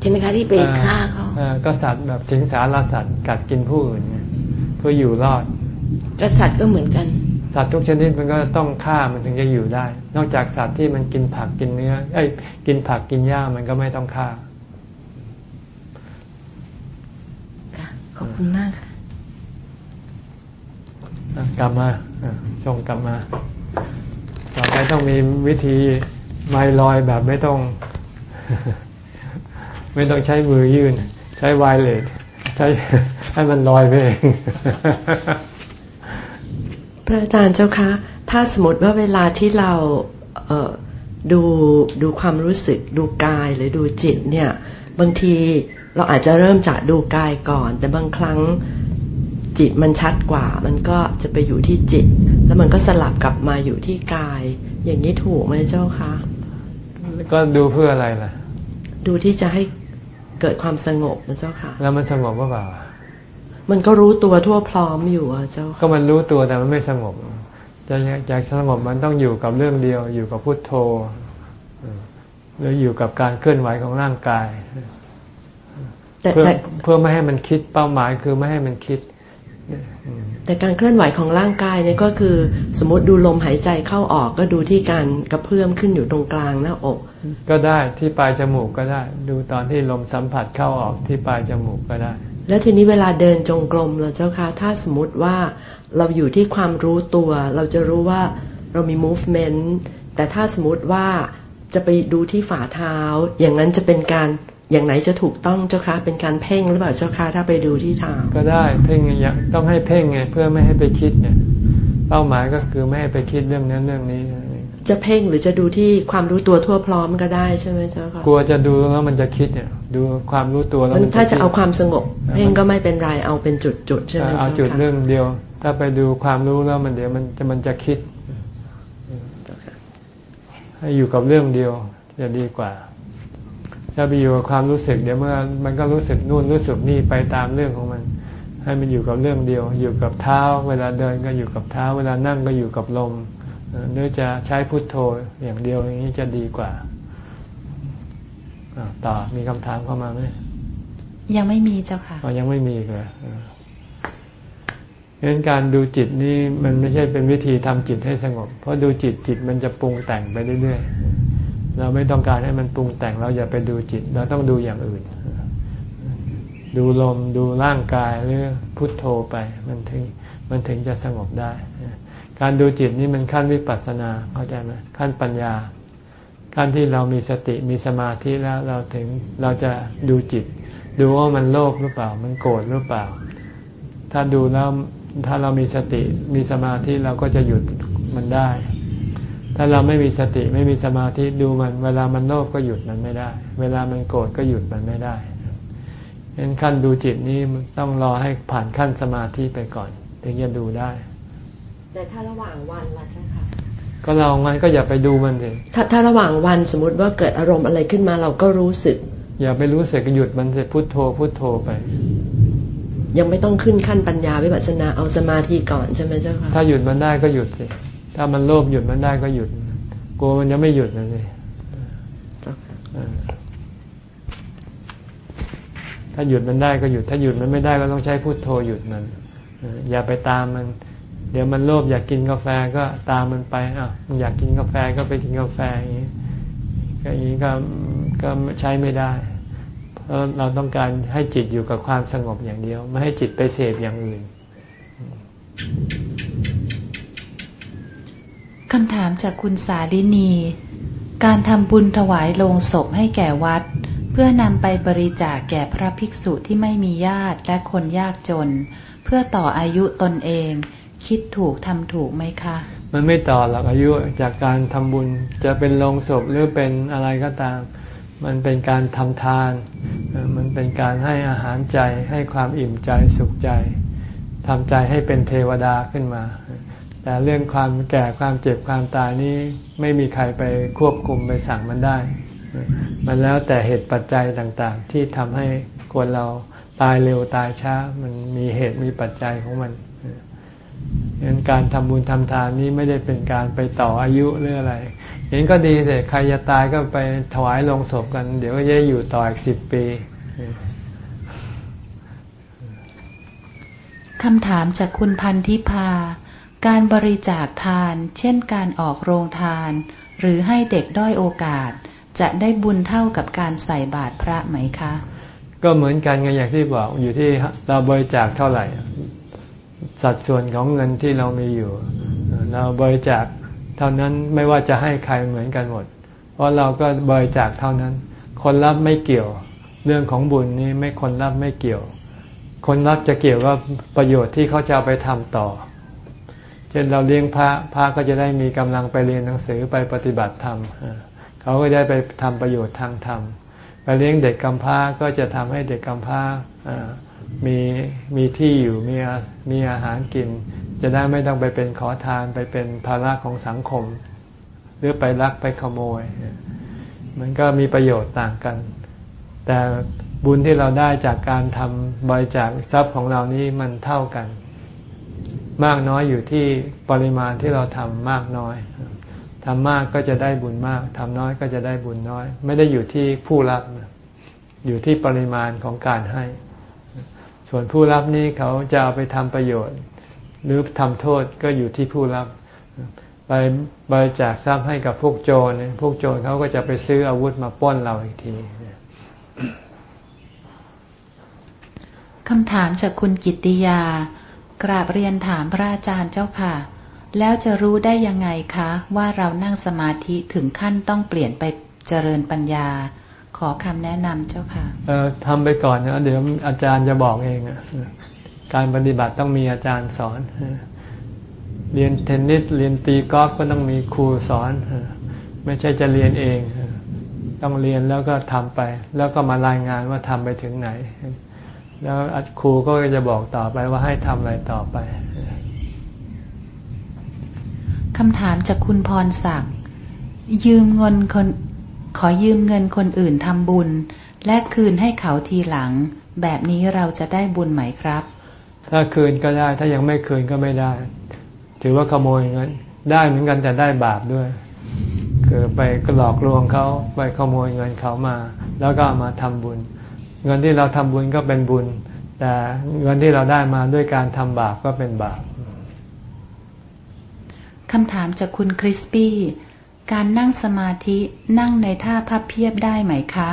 ใช่ไหมคะที่ไปฆ่าเขาก็สัตว์แบบสิงสารสัตว์กัดกินผู้อื่นเพื่ออยู่รอดกษัตริย์ก็เหมือนกัน สัตว์ทุกชนิดมันก็ต้องฆ่ามันถึงจะอยู่ได้ นอกจากสัตว์ที่มันกินผักกินเนื้อไอ้กินผักกินหญ้ามันก็ไม่ต้องฆ่าขอบคุณมากค่ะกลับมาส่งกลับมา ต่อไปต้องมีวิธีไมลอยแบบไม่ต้อง ไม่ต้องใช้มือยื่น ใช้ไวเลสใช้ให้มันลอยไปเองพระอาจารย์เจ้าคะ ถ้าสมมติว่าเวลาที่เราเดูดูความรู้สึกดูกายหรือดูจิตเนี่ย บางทีเราอาจจะเริ่มจากดูกายก่อน แต่บางครั้งจิตมันชัดกว่า มันก็จะไปอยู่ที่จิต แล้วมันก็สลับกลับมาอยู่ที่กาย อย่างนี้ถูกไหมเจ้าคะก็ดูเพื่ออะไรล่ะ ดูที่จะให้ เกิดความสงบนะเจ้าค่ะ แล้วมันสงบหรือเปล่า มันก็รู้ตัวทั่วพร้อมอยู่อะเจ้า ก็มันรู้ตัวแต่มันไม่สงบจะอยากสงบมันต้องอยู่กับเรื่องเดียว อยู่กับพุทโธหรืออยู่กับการเคลื่อนไหวของร่างกายเพื่อเพื่อไม่ให้มันคิดเป้าหมายคือไม่ให้มันคิด แต่การเคลื่อนไหวของร่างกายเนี่ยก็คือ สมมติดูลมหายใจเข้าออกก็ดูที่การกระเพื่อมขึ้นอยู่ตรงกลางหน้าอก ก็ได้ที่ปลายจมูกก็ได้ ดูตอนที่ลมสัมผัสเข้าออกที่ปลายจมูกก็ได้ แล้วทีนี้เวลาเดินจงกรมเราเจ้าค่ะถ้าสมมติว่าเราอยู่ที่ความรู้ตัว เราจะรู้ว่าเรามี movement แต่ถ้าสมมติว่าจะไปดูที่ฝ่าเท้า อย่างนั้นจะเป็นการ อย่างไหนจะถูกต้องเจ้าคะเป็นการเพ่งหรือเปล่าเจ้าคะถ้าไปดูที่เท้าก็ได้เพ่งอย่างต้องให้เพ่งไงเพื่อไม่ให้ไปคิดเนี่ยเป้าหมายก็คือไม่ให้ไปคิดเรื่องนั้นเรื่องนี้ จะเพ่งหรือจะดูที่ความรู้ตัวทั่วพร้อมก็ได้ใช่ไหมเจ้าค่ะกลัวจะดูแล้วมันจะคิดเนี่ย ดูความรู้ตัวแล้วถ้าจะเอาความสงบ เพ่งก็ไม่เป็นไรเอาเป็นจุดๆใช่ไหมเอาจุดเรื่องเดียว ถ้าไปดูความรู้แล้วมันเดี๋ยวมันจะมันจะคิดให้อยู่กับเรื่องเดียวจะดีกว่า ถ้าไปอยู่กับความรู้สึกเดี๋ยวเมื่อมันก็รู้สึกนู่นรู้สึกนี่ไปตามเรื่องของมัน ให้มันอยู่กับเรื่องเดียว อยู่กับเท้า เวลาเดินก็อยู่กับเท้า เวลานั่งก็อยู่กับลมหรือจะใช้พุทโธอย่างเดียวอย่างนี้จะดีกว่าต่อมีคำถามเข้ามาไหมยังไม่มีเจ้าค่ะอ๋อยังไม่มีเลยดังนั้นการดูจิตนี่มันไม่ใช่เป็นวิธีทำจิตให้สงบ เพราะดูจิตจิตมันจะปรุงแต่งไปเรื่อยๆ เราไม่ต้องการให้มันปรุงแต่งเราอย่าไปดูจิต เราต้องดูอย่างอื่น ดูลมดูร่างกายหรือพุทโธไป มันถึงมันถึงจะสงบได้ การดูจิตนี่มันขั้นวิปัสสนาเข้าใจไหมขั้นปัญญา ขั้นที่เรามีสติมีสมาธิแล้วเราถึงเราจะดูจิต ดูว่ามันโลภหรือเปล่า มันโกรธหรือเปล่า ถ้าดูแล้วถ้าเรามีสติมีสมาธิเราก็จะหยุดมันได้ ถ้ถ้าเราไม่มีสติไม่มีสมาธิดูมัน เวลามันโลภก็หยุดมันไม่ได้ เวลามันโกรธก็หยุดมันไม่ได้เห็นขั้นดูจิตนี้ต้องรอให้ผ่านขั้นสมาธิไปก่อน ถึงจะดูได้ แต่ถ้าระหว่างวันล่ะเจ้าค่ะก็เรางั้นก็อย่าไปดูมันสิถ้าถ้าระหว่างวันสมมติว่าเกิดอารมณ์อะไรขึ้นมาเราก็รู้สึก อย่าไปรู้สึกหยุดมันสิพุทโธพุทโธไป ยังไม่ต้องขึ้นขั้นปัญญาวิปัสสนาเอาสมาธิก่อนใช่ไหมเจ้าค่ะถ้าหยุดมันได้ก็หยุดสิ ถ้ามันโลภหยุดมันได้ก็หยุดกลัวมันจะไม่หยุดนะสิเจ้าค่ะเออถ้าหยุดมันได้ก็หยุด ถ้าหยุดมันไม่ได้ก็ต้องใช้พุทโธหยุดมันเอออย่าไปตามมัน เดี๋ยวมันโลภอยากกินกาแฟก็ตามมันไปอะมันอยากกินกาแฟก็ไปกินกาแฟอย่างนี้ก็อย่างนี้ก็ก็ใช้ไม่ได้เพราะเราต้องการให้จิตอยู่กับความสงบอย่างเดียว ไม่ให้จิตไปเสพอย่างอื่น คำถามจากคุณสาลินี การทำบุญถวายโลงศพให้แก่วัด เพื่อนำไปบริจาคแก่พระภิกษุที่ไม่มีญาติและคนยากจน เพื่อต่ออายุตนเอง คิดถูกทำถูกไหมคะ มันไม่ต่อหรอกอายุจากการทำบุญจะเป็นโลงศพหรือเป็นอะไรก็ตาม มันเป็นการทำทาน มันเป็นการให้อาหารใจให้ความอิ่มใจสุขใจทำใจให้เป็นเทวดาขึ้นมา แต่เรื่องความแก่ความเจ็บความตายนี้ไม่มีใครไปควบคุมไปสั่งมันได้ มันแล้วแต่เหตุปัจจัยต่างๆ ที่ทำให้คนเราตายเร็วตายช้า มันมีเหตุมีปัจจัยของมันเห็นการทำบุญทำทานนี้ไม่ได้เป็นการไปต่ออายุหรืออะไรเห็นก็ดีแต่ใครจะตายก็ไปถวายลงศพกัน เดี๋ยวก็จะอยู่ต่ออีกสิบปีคำถามจากคุณพันธิพา การบริจาคทาน เช่นการออกโรงทาน หรือให้เด็กด้อยโอกาส จะได้บุญเท่ากับการใส่บาตรพระไหมคะ ก็เหมือนกันไงอย่างที่บอกอยู่ที่เราบริจาคเท่าไหร่ สัดส่วนของเงินที่เรามีอยู่ เราบริจาคเท่านั้นไม่ว่าจะให้ใครเหมือนกันหมด เพราะเราก็บริจาคเท่านั้น คนรับไม่เกี่ยว เรื่องของบุญนี้ไม่คนรับไม่เกี่ยว คนรับจะเกี่ยวว่าประโยชน์ที่เขาจะเอาไปทำต่อ เช่นเราเลี้ยงพระพระก็จะได้มีกำลังไปเรียนหนังสือไปปฏิบัติธรรมเขาก็ได้ไปทำประโยชน์ทางธรรมไปเลี้ยงเด็กกำพร้าก็จะทำให้เด็กกำพร้ามีมีที่อยู่มีมีอาหารกิน จะได้ไม่ต้องไปเป็นขอทานไปเป็นภาระของสังคม หรือไปลักไปขโมย มันก็มีประโยชน์ต่างกัน แต่บุญที่เราได้จากการทำบริจาคทรัพย์ของเรานี้มันเท่ากัน มากน้อยอยู่ที่ปริมาณที่เราทำมากน้อยทำมากก็จะได้บุญมากทำน้อยก็จะได้บุญน้อย ไม่ได้อยู่ที่ผู้รับอยู่ที่ปริมาณของการให้ ส่วนผู้รับนี้เขาจะเอาไปทำประโยชน์ หรือทำโทษก็อยู่ที่ผู้รับ ไปบริจาคทรัพย์ให้กับพวกโจรพวกโจรเขาก็จะไปซื้ออาวุธมาปล้นเราอีกทีคำถามจากคุณกิติยา กราบเรียนถามพระอาจารย์เจ้าค่ะ แล้วจะรู้ได้ยังไงคะ ว่าเรานั่งสมาธิถึงขั้นต้องเปลี่ยนไปเจริญปัญญา ขอคำแนะนำเจ้าค่ะเออทำไปก่อนนะเดี๋ยวอาจารย์จะบอกเองอะการปฏิบัติต้องมีอาจารย์สอน เรียนเทนนิสเรียนตีกอล์ฟก็ต้องมีครูสอน ไม่ใช่จะเรียนเอง ต้องเรียนแล้วก็ทำไป แล้วก็มารายงานว่าทำไปถึงไหน แล้วครูก็จะบอกต่อไปว่าให้ทำอะไรต่อไปคำถามจากคุณพรศักดิ์ยืมเงินคนขอยืมเงินคนอื่นทำบุญ และคืนให้เขาทีหลัง แบบนี้เราจะได้บุญไหมครับ ถ้าคืนก็ได้ ถ้ายังไม่คืนก็ไม่ได้ ถือว่าขโมยเงินได้เหมือนกันแต่ได้บาปด้วย คือไปหลอกลวงเขาไปขโมยเงินเขามา แล้วก็เอามาทำบุญ เงินที่เราทำบุญก็เป็นบุญ แต่เงินที่เราได้มาด้วยการทำบาปก็เป็นบาปคำถามจากคุณคริสปี้ การนั่งสมาธินั่งในท่าพับเพียบได้ไหมคะ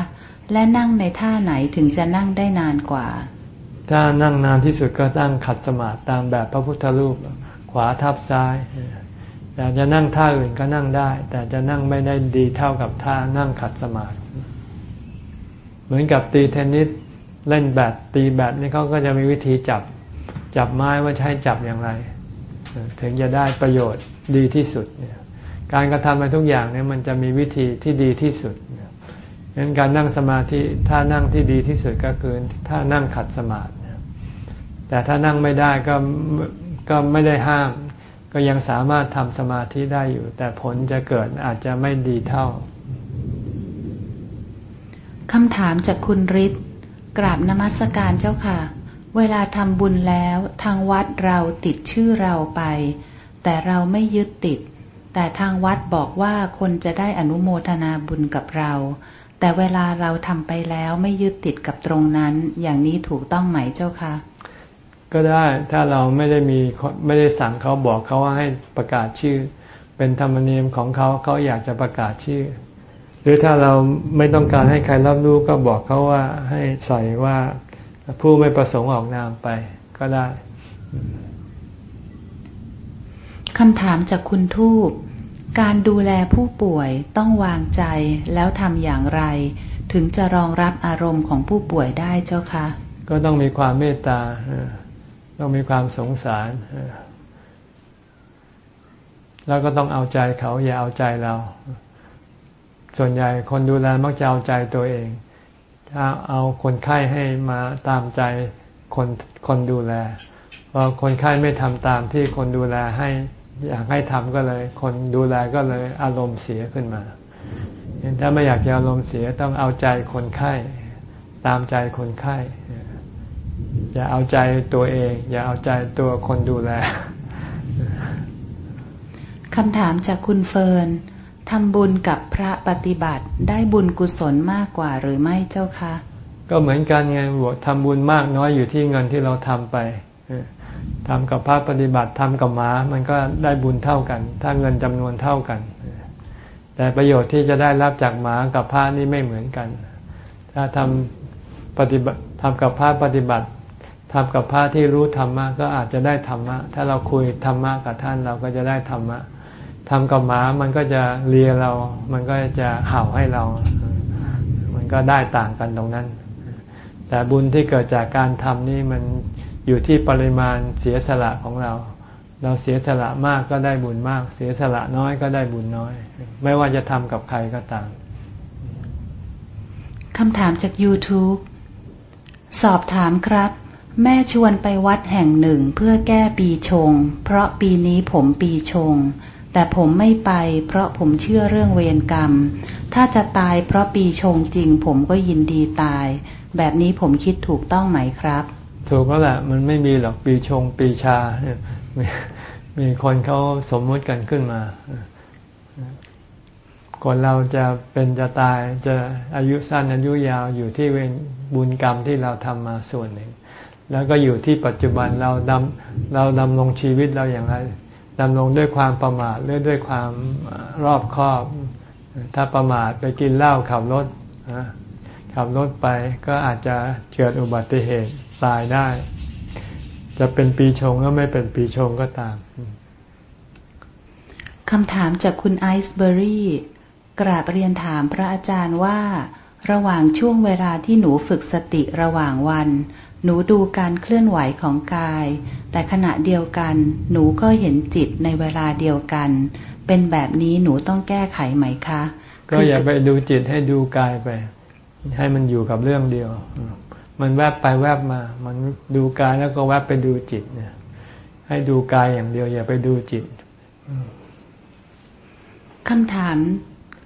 และนั่งในท่าไหนถึงจะนั่งได้นานกว่า ถ้านั่งนานที่สุดก็นั่งขัดสมาธิตามแบบพระพุทธรูปขวาทับซ้ายแต่จะนั่งท่าอื่นก็นั่งได้ แต่จะนั่งไม่ได้ดีเท่ากับท่านั่งขัดสมาธิ เหมือนกับตีเทนนิสเล่นแบดตีแบดนี่เขาก็จะมีวิธีจับจับไม้ว่าใช้จับอย่างไร ถึงจะได้ประโยชน์ดีที่สุด การกระทำอะไรทุกอย่างเนี่ยมันจะมีวิธีที่ดีที่สุดงั้นการนั่งสมาธิถ้านั่งที่ดีที่สุดก็คือถ้านั่งขัดสมาธิแต่ถ้านั่งไม่ได้ก็ก็ไม่ได้ห้าม ก็ยังสามารถทำสมาธิได้อยู่ แต่ผลจะเกิดอาจจะไม่ดีเท่า คำถามจากคุณฤทธิ์กราบนมัสการเจ้าค่ะ เวลาทำบุญแล้วทางวัดเราติดชื่อเราไป แต่เราไม่ยึดติด แต่ทางวัดบอกว่าคนจะได้อนุโมทนาบุญกับเรา แต่เวลาเราทำไปแล้วไม่ยึดติดกับตรงนั้น อย่างนี้ถูกต้องไหมเจ้าค่ะ ก็ได้ถ้าเราไม่ได้มีไม่ได้สั่งเขาบอกเขาว่าให้ประกาศชื่อ เป็นธรรมเนียมของเขาเขาอยากจะประกาศชื่อ รือถ้าเราไม่ต้องการให้ใครรับรู้ก็บอกเขาว่าให้ใส่ว่าผู้ไม่ประสงค์ออกนามไปก็ได้คำถามจากคุณทูบการดูแลผู้ป่วยต้องวางใจแล้วทำอย่างไร ถึงจะรองรับอารมณ์ของผู้ป่วยได้เจ้าคะ ก็ต้องมีความเมตตา ต้องมีความสงสาร แล้วก็ต้องเอาใจเขาอย่าเอาใจเรา ส่วนใหญ่คนดูแลมักจะเอาใจตัวเอง ถ้าเอาคนไข้ให้มาตามใจคนคนดูแลพอคนไข้ไม่ทำตามที่คนดูแลให้อยากให้ทำก็เลย คนดูแลก็เลยอารมณ์เสียขึ้นมาถ้าไม่อยากจะอารมณ์เสียต้องเอาใจคนไข้ตามใจคนไข้อย่าเอาใจตัวเอง อย่าเอาใจตัวคนดูแลคำถามจากคุณเฟิร์น ทำบุญกับพระปฏิบัติได้บุญกุศลมากกว่าหรือไม่เจ้าคะ ก็เหมือนกันไงบวกทำบุญมากน้อยอยู่ที่เงินที่เราทำไปทำกับพระปฏิบัติทำกับหมา มันก็ได้บุญเท่ากัน ถ้าเงินจำนวนเท่ากัน แต่ประโยชน์ที่จะได้รับจากหมากับพระนี่ไม่เหมือนกัน ถ้าทำปฏิบัติทำกับพระปฏิบัติทำกับพระที่รู้ธรรมะก็อาจจะได้ธรรมะ ถ้าเราคุยธรรมะกับท่านเราก็จะได้ธรรมะ ทำกับหมามันก็จะเลียเรา มันก็จะเห่าให้เรา มันก็ได้ต่างกันตรงนั้น แต่บุญที่เกิดจากการทำนี่มันอยู่ที่ปริมาณเสียสละของเรา เราเสียสละมากก็ได้บุญมาก เสียสละน้อยก็ได้บุญน้อย ไม่ว่าจะทำกับใครก็ตามคำถามจาก YouTube สอบถามครับ แม่ชวนไปวัดแห่งหนึ่งเพื่อแก้ปีชง เพราะปีนี้ผมปีชง แต่ผมไม่ไป เพราะผมเชื่อเรื่องเวรกรรม ถ้าจะตายเพราะปีชงจริง ผมก็ยินดีตาย แบบนี้ผมคิดถูกต้องไหมครับ ถูกแล้วแหละมันไม่มีหรอกปีชงปีชา มีคนเขาสมมติกันขึ้นมาคนเราจะเป็นจะตายจะอายุสั้นอายุยาวอยู่ที่เวรบุญกรรมที่เราทำมาส่วนหนึ่ง แล้วก็อยู่ที่ปัจจุบันเราดำเราดำรงชีวิตเราอย่างไร ดำรงด้วยความประมาทหรือด้วยความรอบคอบ ถ้าประมาทไปกินเหล้าขับรถขับรถไปก็อาจจะเกิดอุบัติเหตุตายได้ จะเป็นปีชงก็ไม่เป็นปีชงก็ตามคำถามจากคุณไอซ์เบอรี่ กราบเรียนถามพระอาจารย์ว่า ระหว่างช่วงเวลาที่หนูฝึกสติระหว่างวัน หนูดูการเคลื่อนไหวของกาย แต่ขณะเดียวกัน หนูก็เห็นจิตในเวลาเดียวกัน เป็นแบบนี้หนูต้องแก้ไขไหมคะ ก็อย่าไปดูจิตให้ดูกายไป ให้มันอยู่กับเรื่องเดียว มันแวบไปแวบมา มันดูกายแล้วก็แวบไปดูจิตเนี่ย ให้ดูกายอย่างเดียว อย่าไปดูจิตคำถาม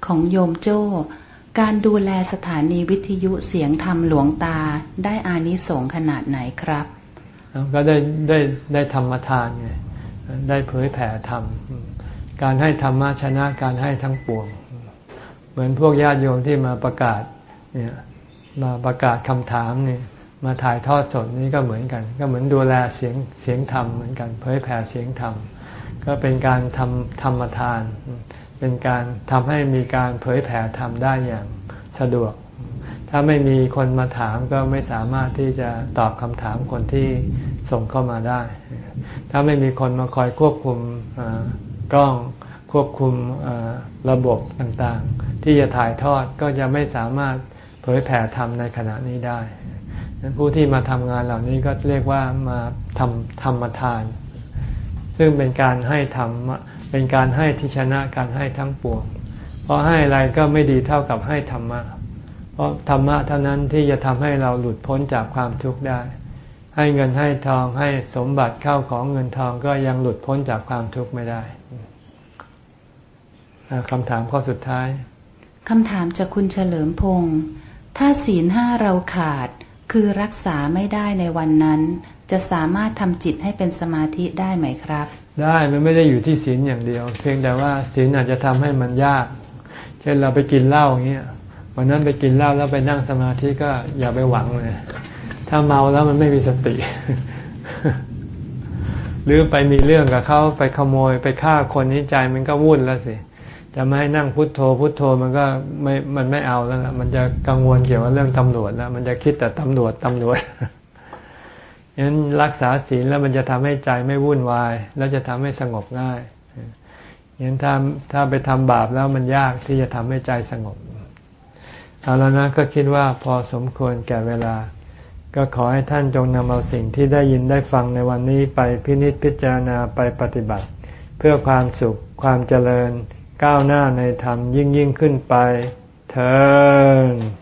ของโยมโจ้ การดูแลสถานีวิทยุเสียงธรรมหลวงตาได้อานิสงส์ขนาดไหนครับ ก็ได้ได้ได้ธรรมทานไงได้เผยแผ่ธรรม การให้ธรรมะชนะการให้ทั้งปวง เหมือนพวกญาติโยมที่มาประกาศเนี่ยมาประกาศคำถามนี่มาถ่ายทอดสดนี่ก็เหมือนกัน ก็เหมือนดูแลเสียงเสียงธรรมเหมือนกัน เผยแผ่เสียงธรรม ก็เป็นการทำธรรมทาน เป็นการทำให้มีการเผยแผ่ธรรมได้อย่างสะดวก ถ้าไม่มีคนมาถามก็ไม่สามารถที่จะตอบคำถามคนที่ส่งเข้ามาได้ ถ้าไม่มีคนมาคอยควบคุมกล้องควบคุมระบบต่างๆ ที่จะถ่ายทอดก็จะไม่สามารถเผยแผ่ธรรมในขณะนี้ได้ผู้ที่มาทำงานเหล่านี้ก็เรียกว่ามาทำธรรมทานซซึ่งเป็นการให้ธรรม เป็นการให้ที่ชนะการให้ทั้งปวง เพราะให้อะไรก็ไม่ดีเท่ากับให้ธรรมะ เพราะธรรมะเท่านั้นที่จะทำให้เราหลุดพ้นจากความทุกข์ได้ ให้เงินให้ทองให้สมบัติเข้าของเงินทองก็ยังหลุดพ้นจากความทุกข์ไม่ได้คำถามข้อสุดท้ายคำถามจากคุณเฉลิมพงศ์ถ้าศีลห้าเราขาด คือรักษาไม่ได้ในวันนั้น จะสามารถทำจิตให้เป็นสมาธิได้ไหมครับ ได้มันไม่ได้อยู่ที่ศีลอย่างเดียว เพียงแต่ว่าศีลอาจจะทำให้มันยาก เช่นเราไปกินเหล้าอย่างเงี้ยวันนั้นไปกินเหล้าแล้วไปนั่งสมาธิก็อย่าไปหวังเลยถ้าเมาแล้วมันไม่มีสติ หรือไปมีเรื่องกับเขาไปขโมยไปฆ่าคนนี้ใจมันก็วุ่นแล้วสิจะไม่ให้นั่งพุทโธพุทโธมันก็ไม่มันไม่เอาแล้วนะมันจะกังวลเกี่ยวกับเรื่องตำรวจแล้วมันจะคิดแต่ตำรวจตำรวจ งั้นรักษาศีลแล้วมันจะทำให้ใจไม่วุ่นวาย แล้วจะทำให้สงบง่ายงั้นถ้าถ้าไปทำบาปแล้วมันยากที่จะทำให้ใจสงบเอาแล้วนะก็คิดว่าพอสมควรแก่เวลา ก็ขอให้ท่านจงนำเอาสิ่งที่ได้ยินได้ฟังในวันนี้ไปพินิจพิจารณาไปปฏิบัติ เพื่อความสุขความเจริญก้าวหน้าในธรรมยิ่งยิ่งขึ้นไปเธอ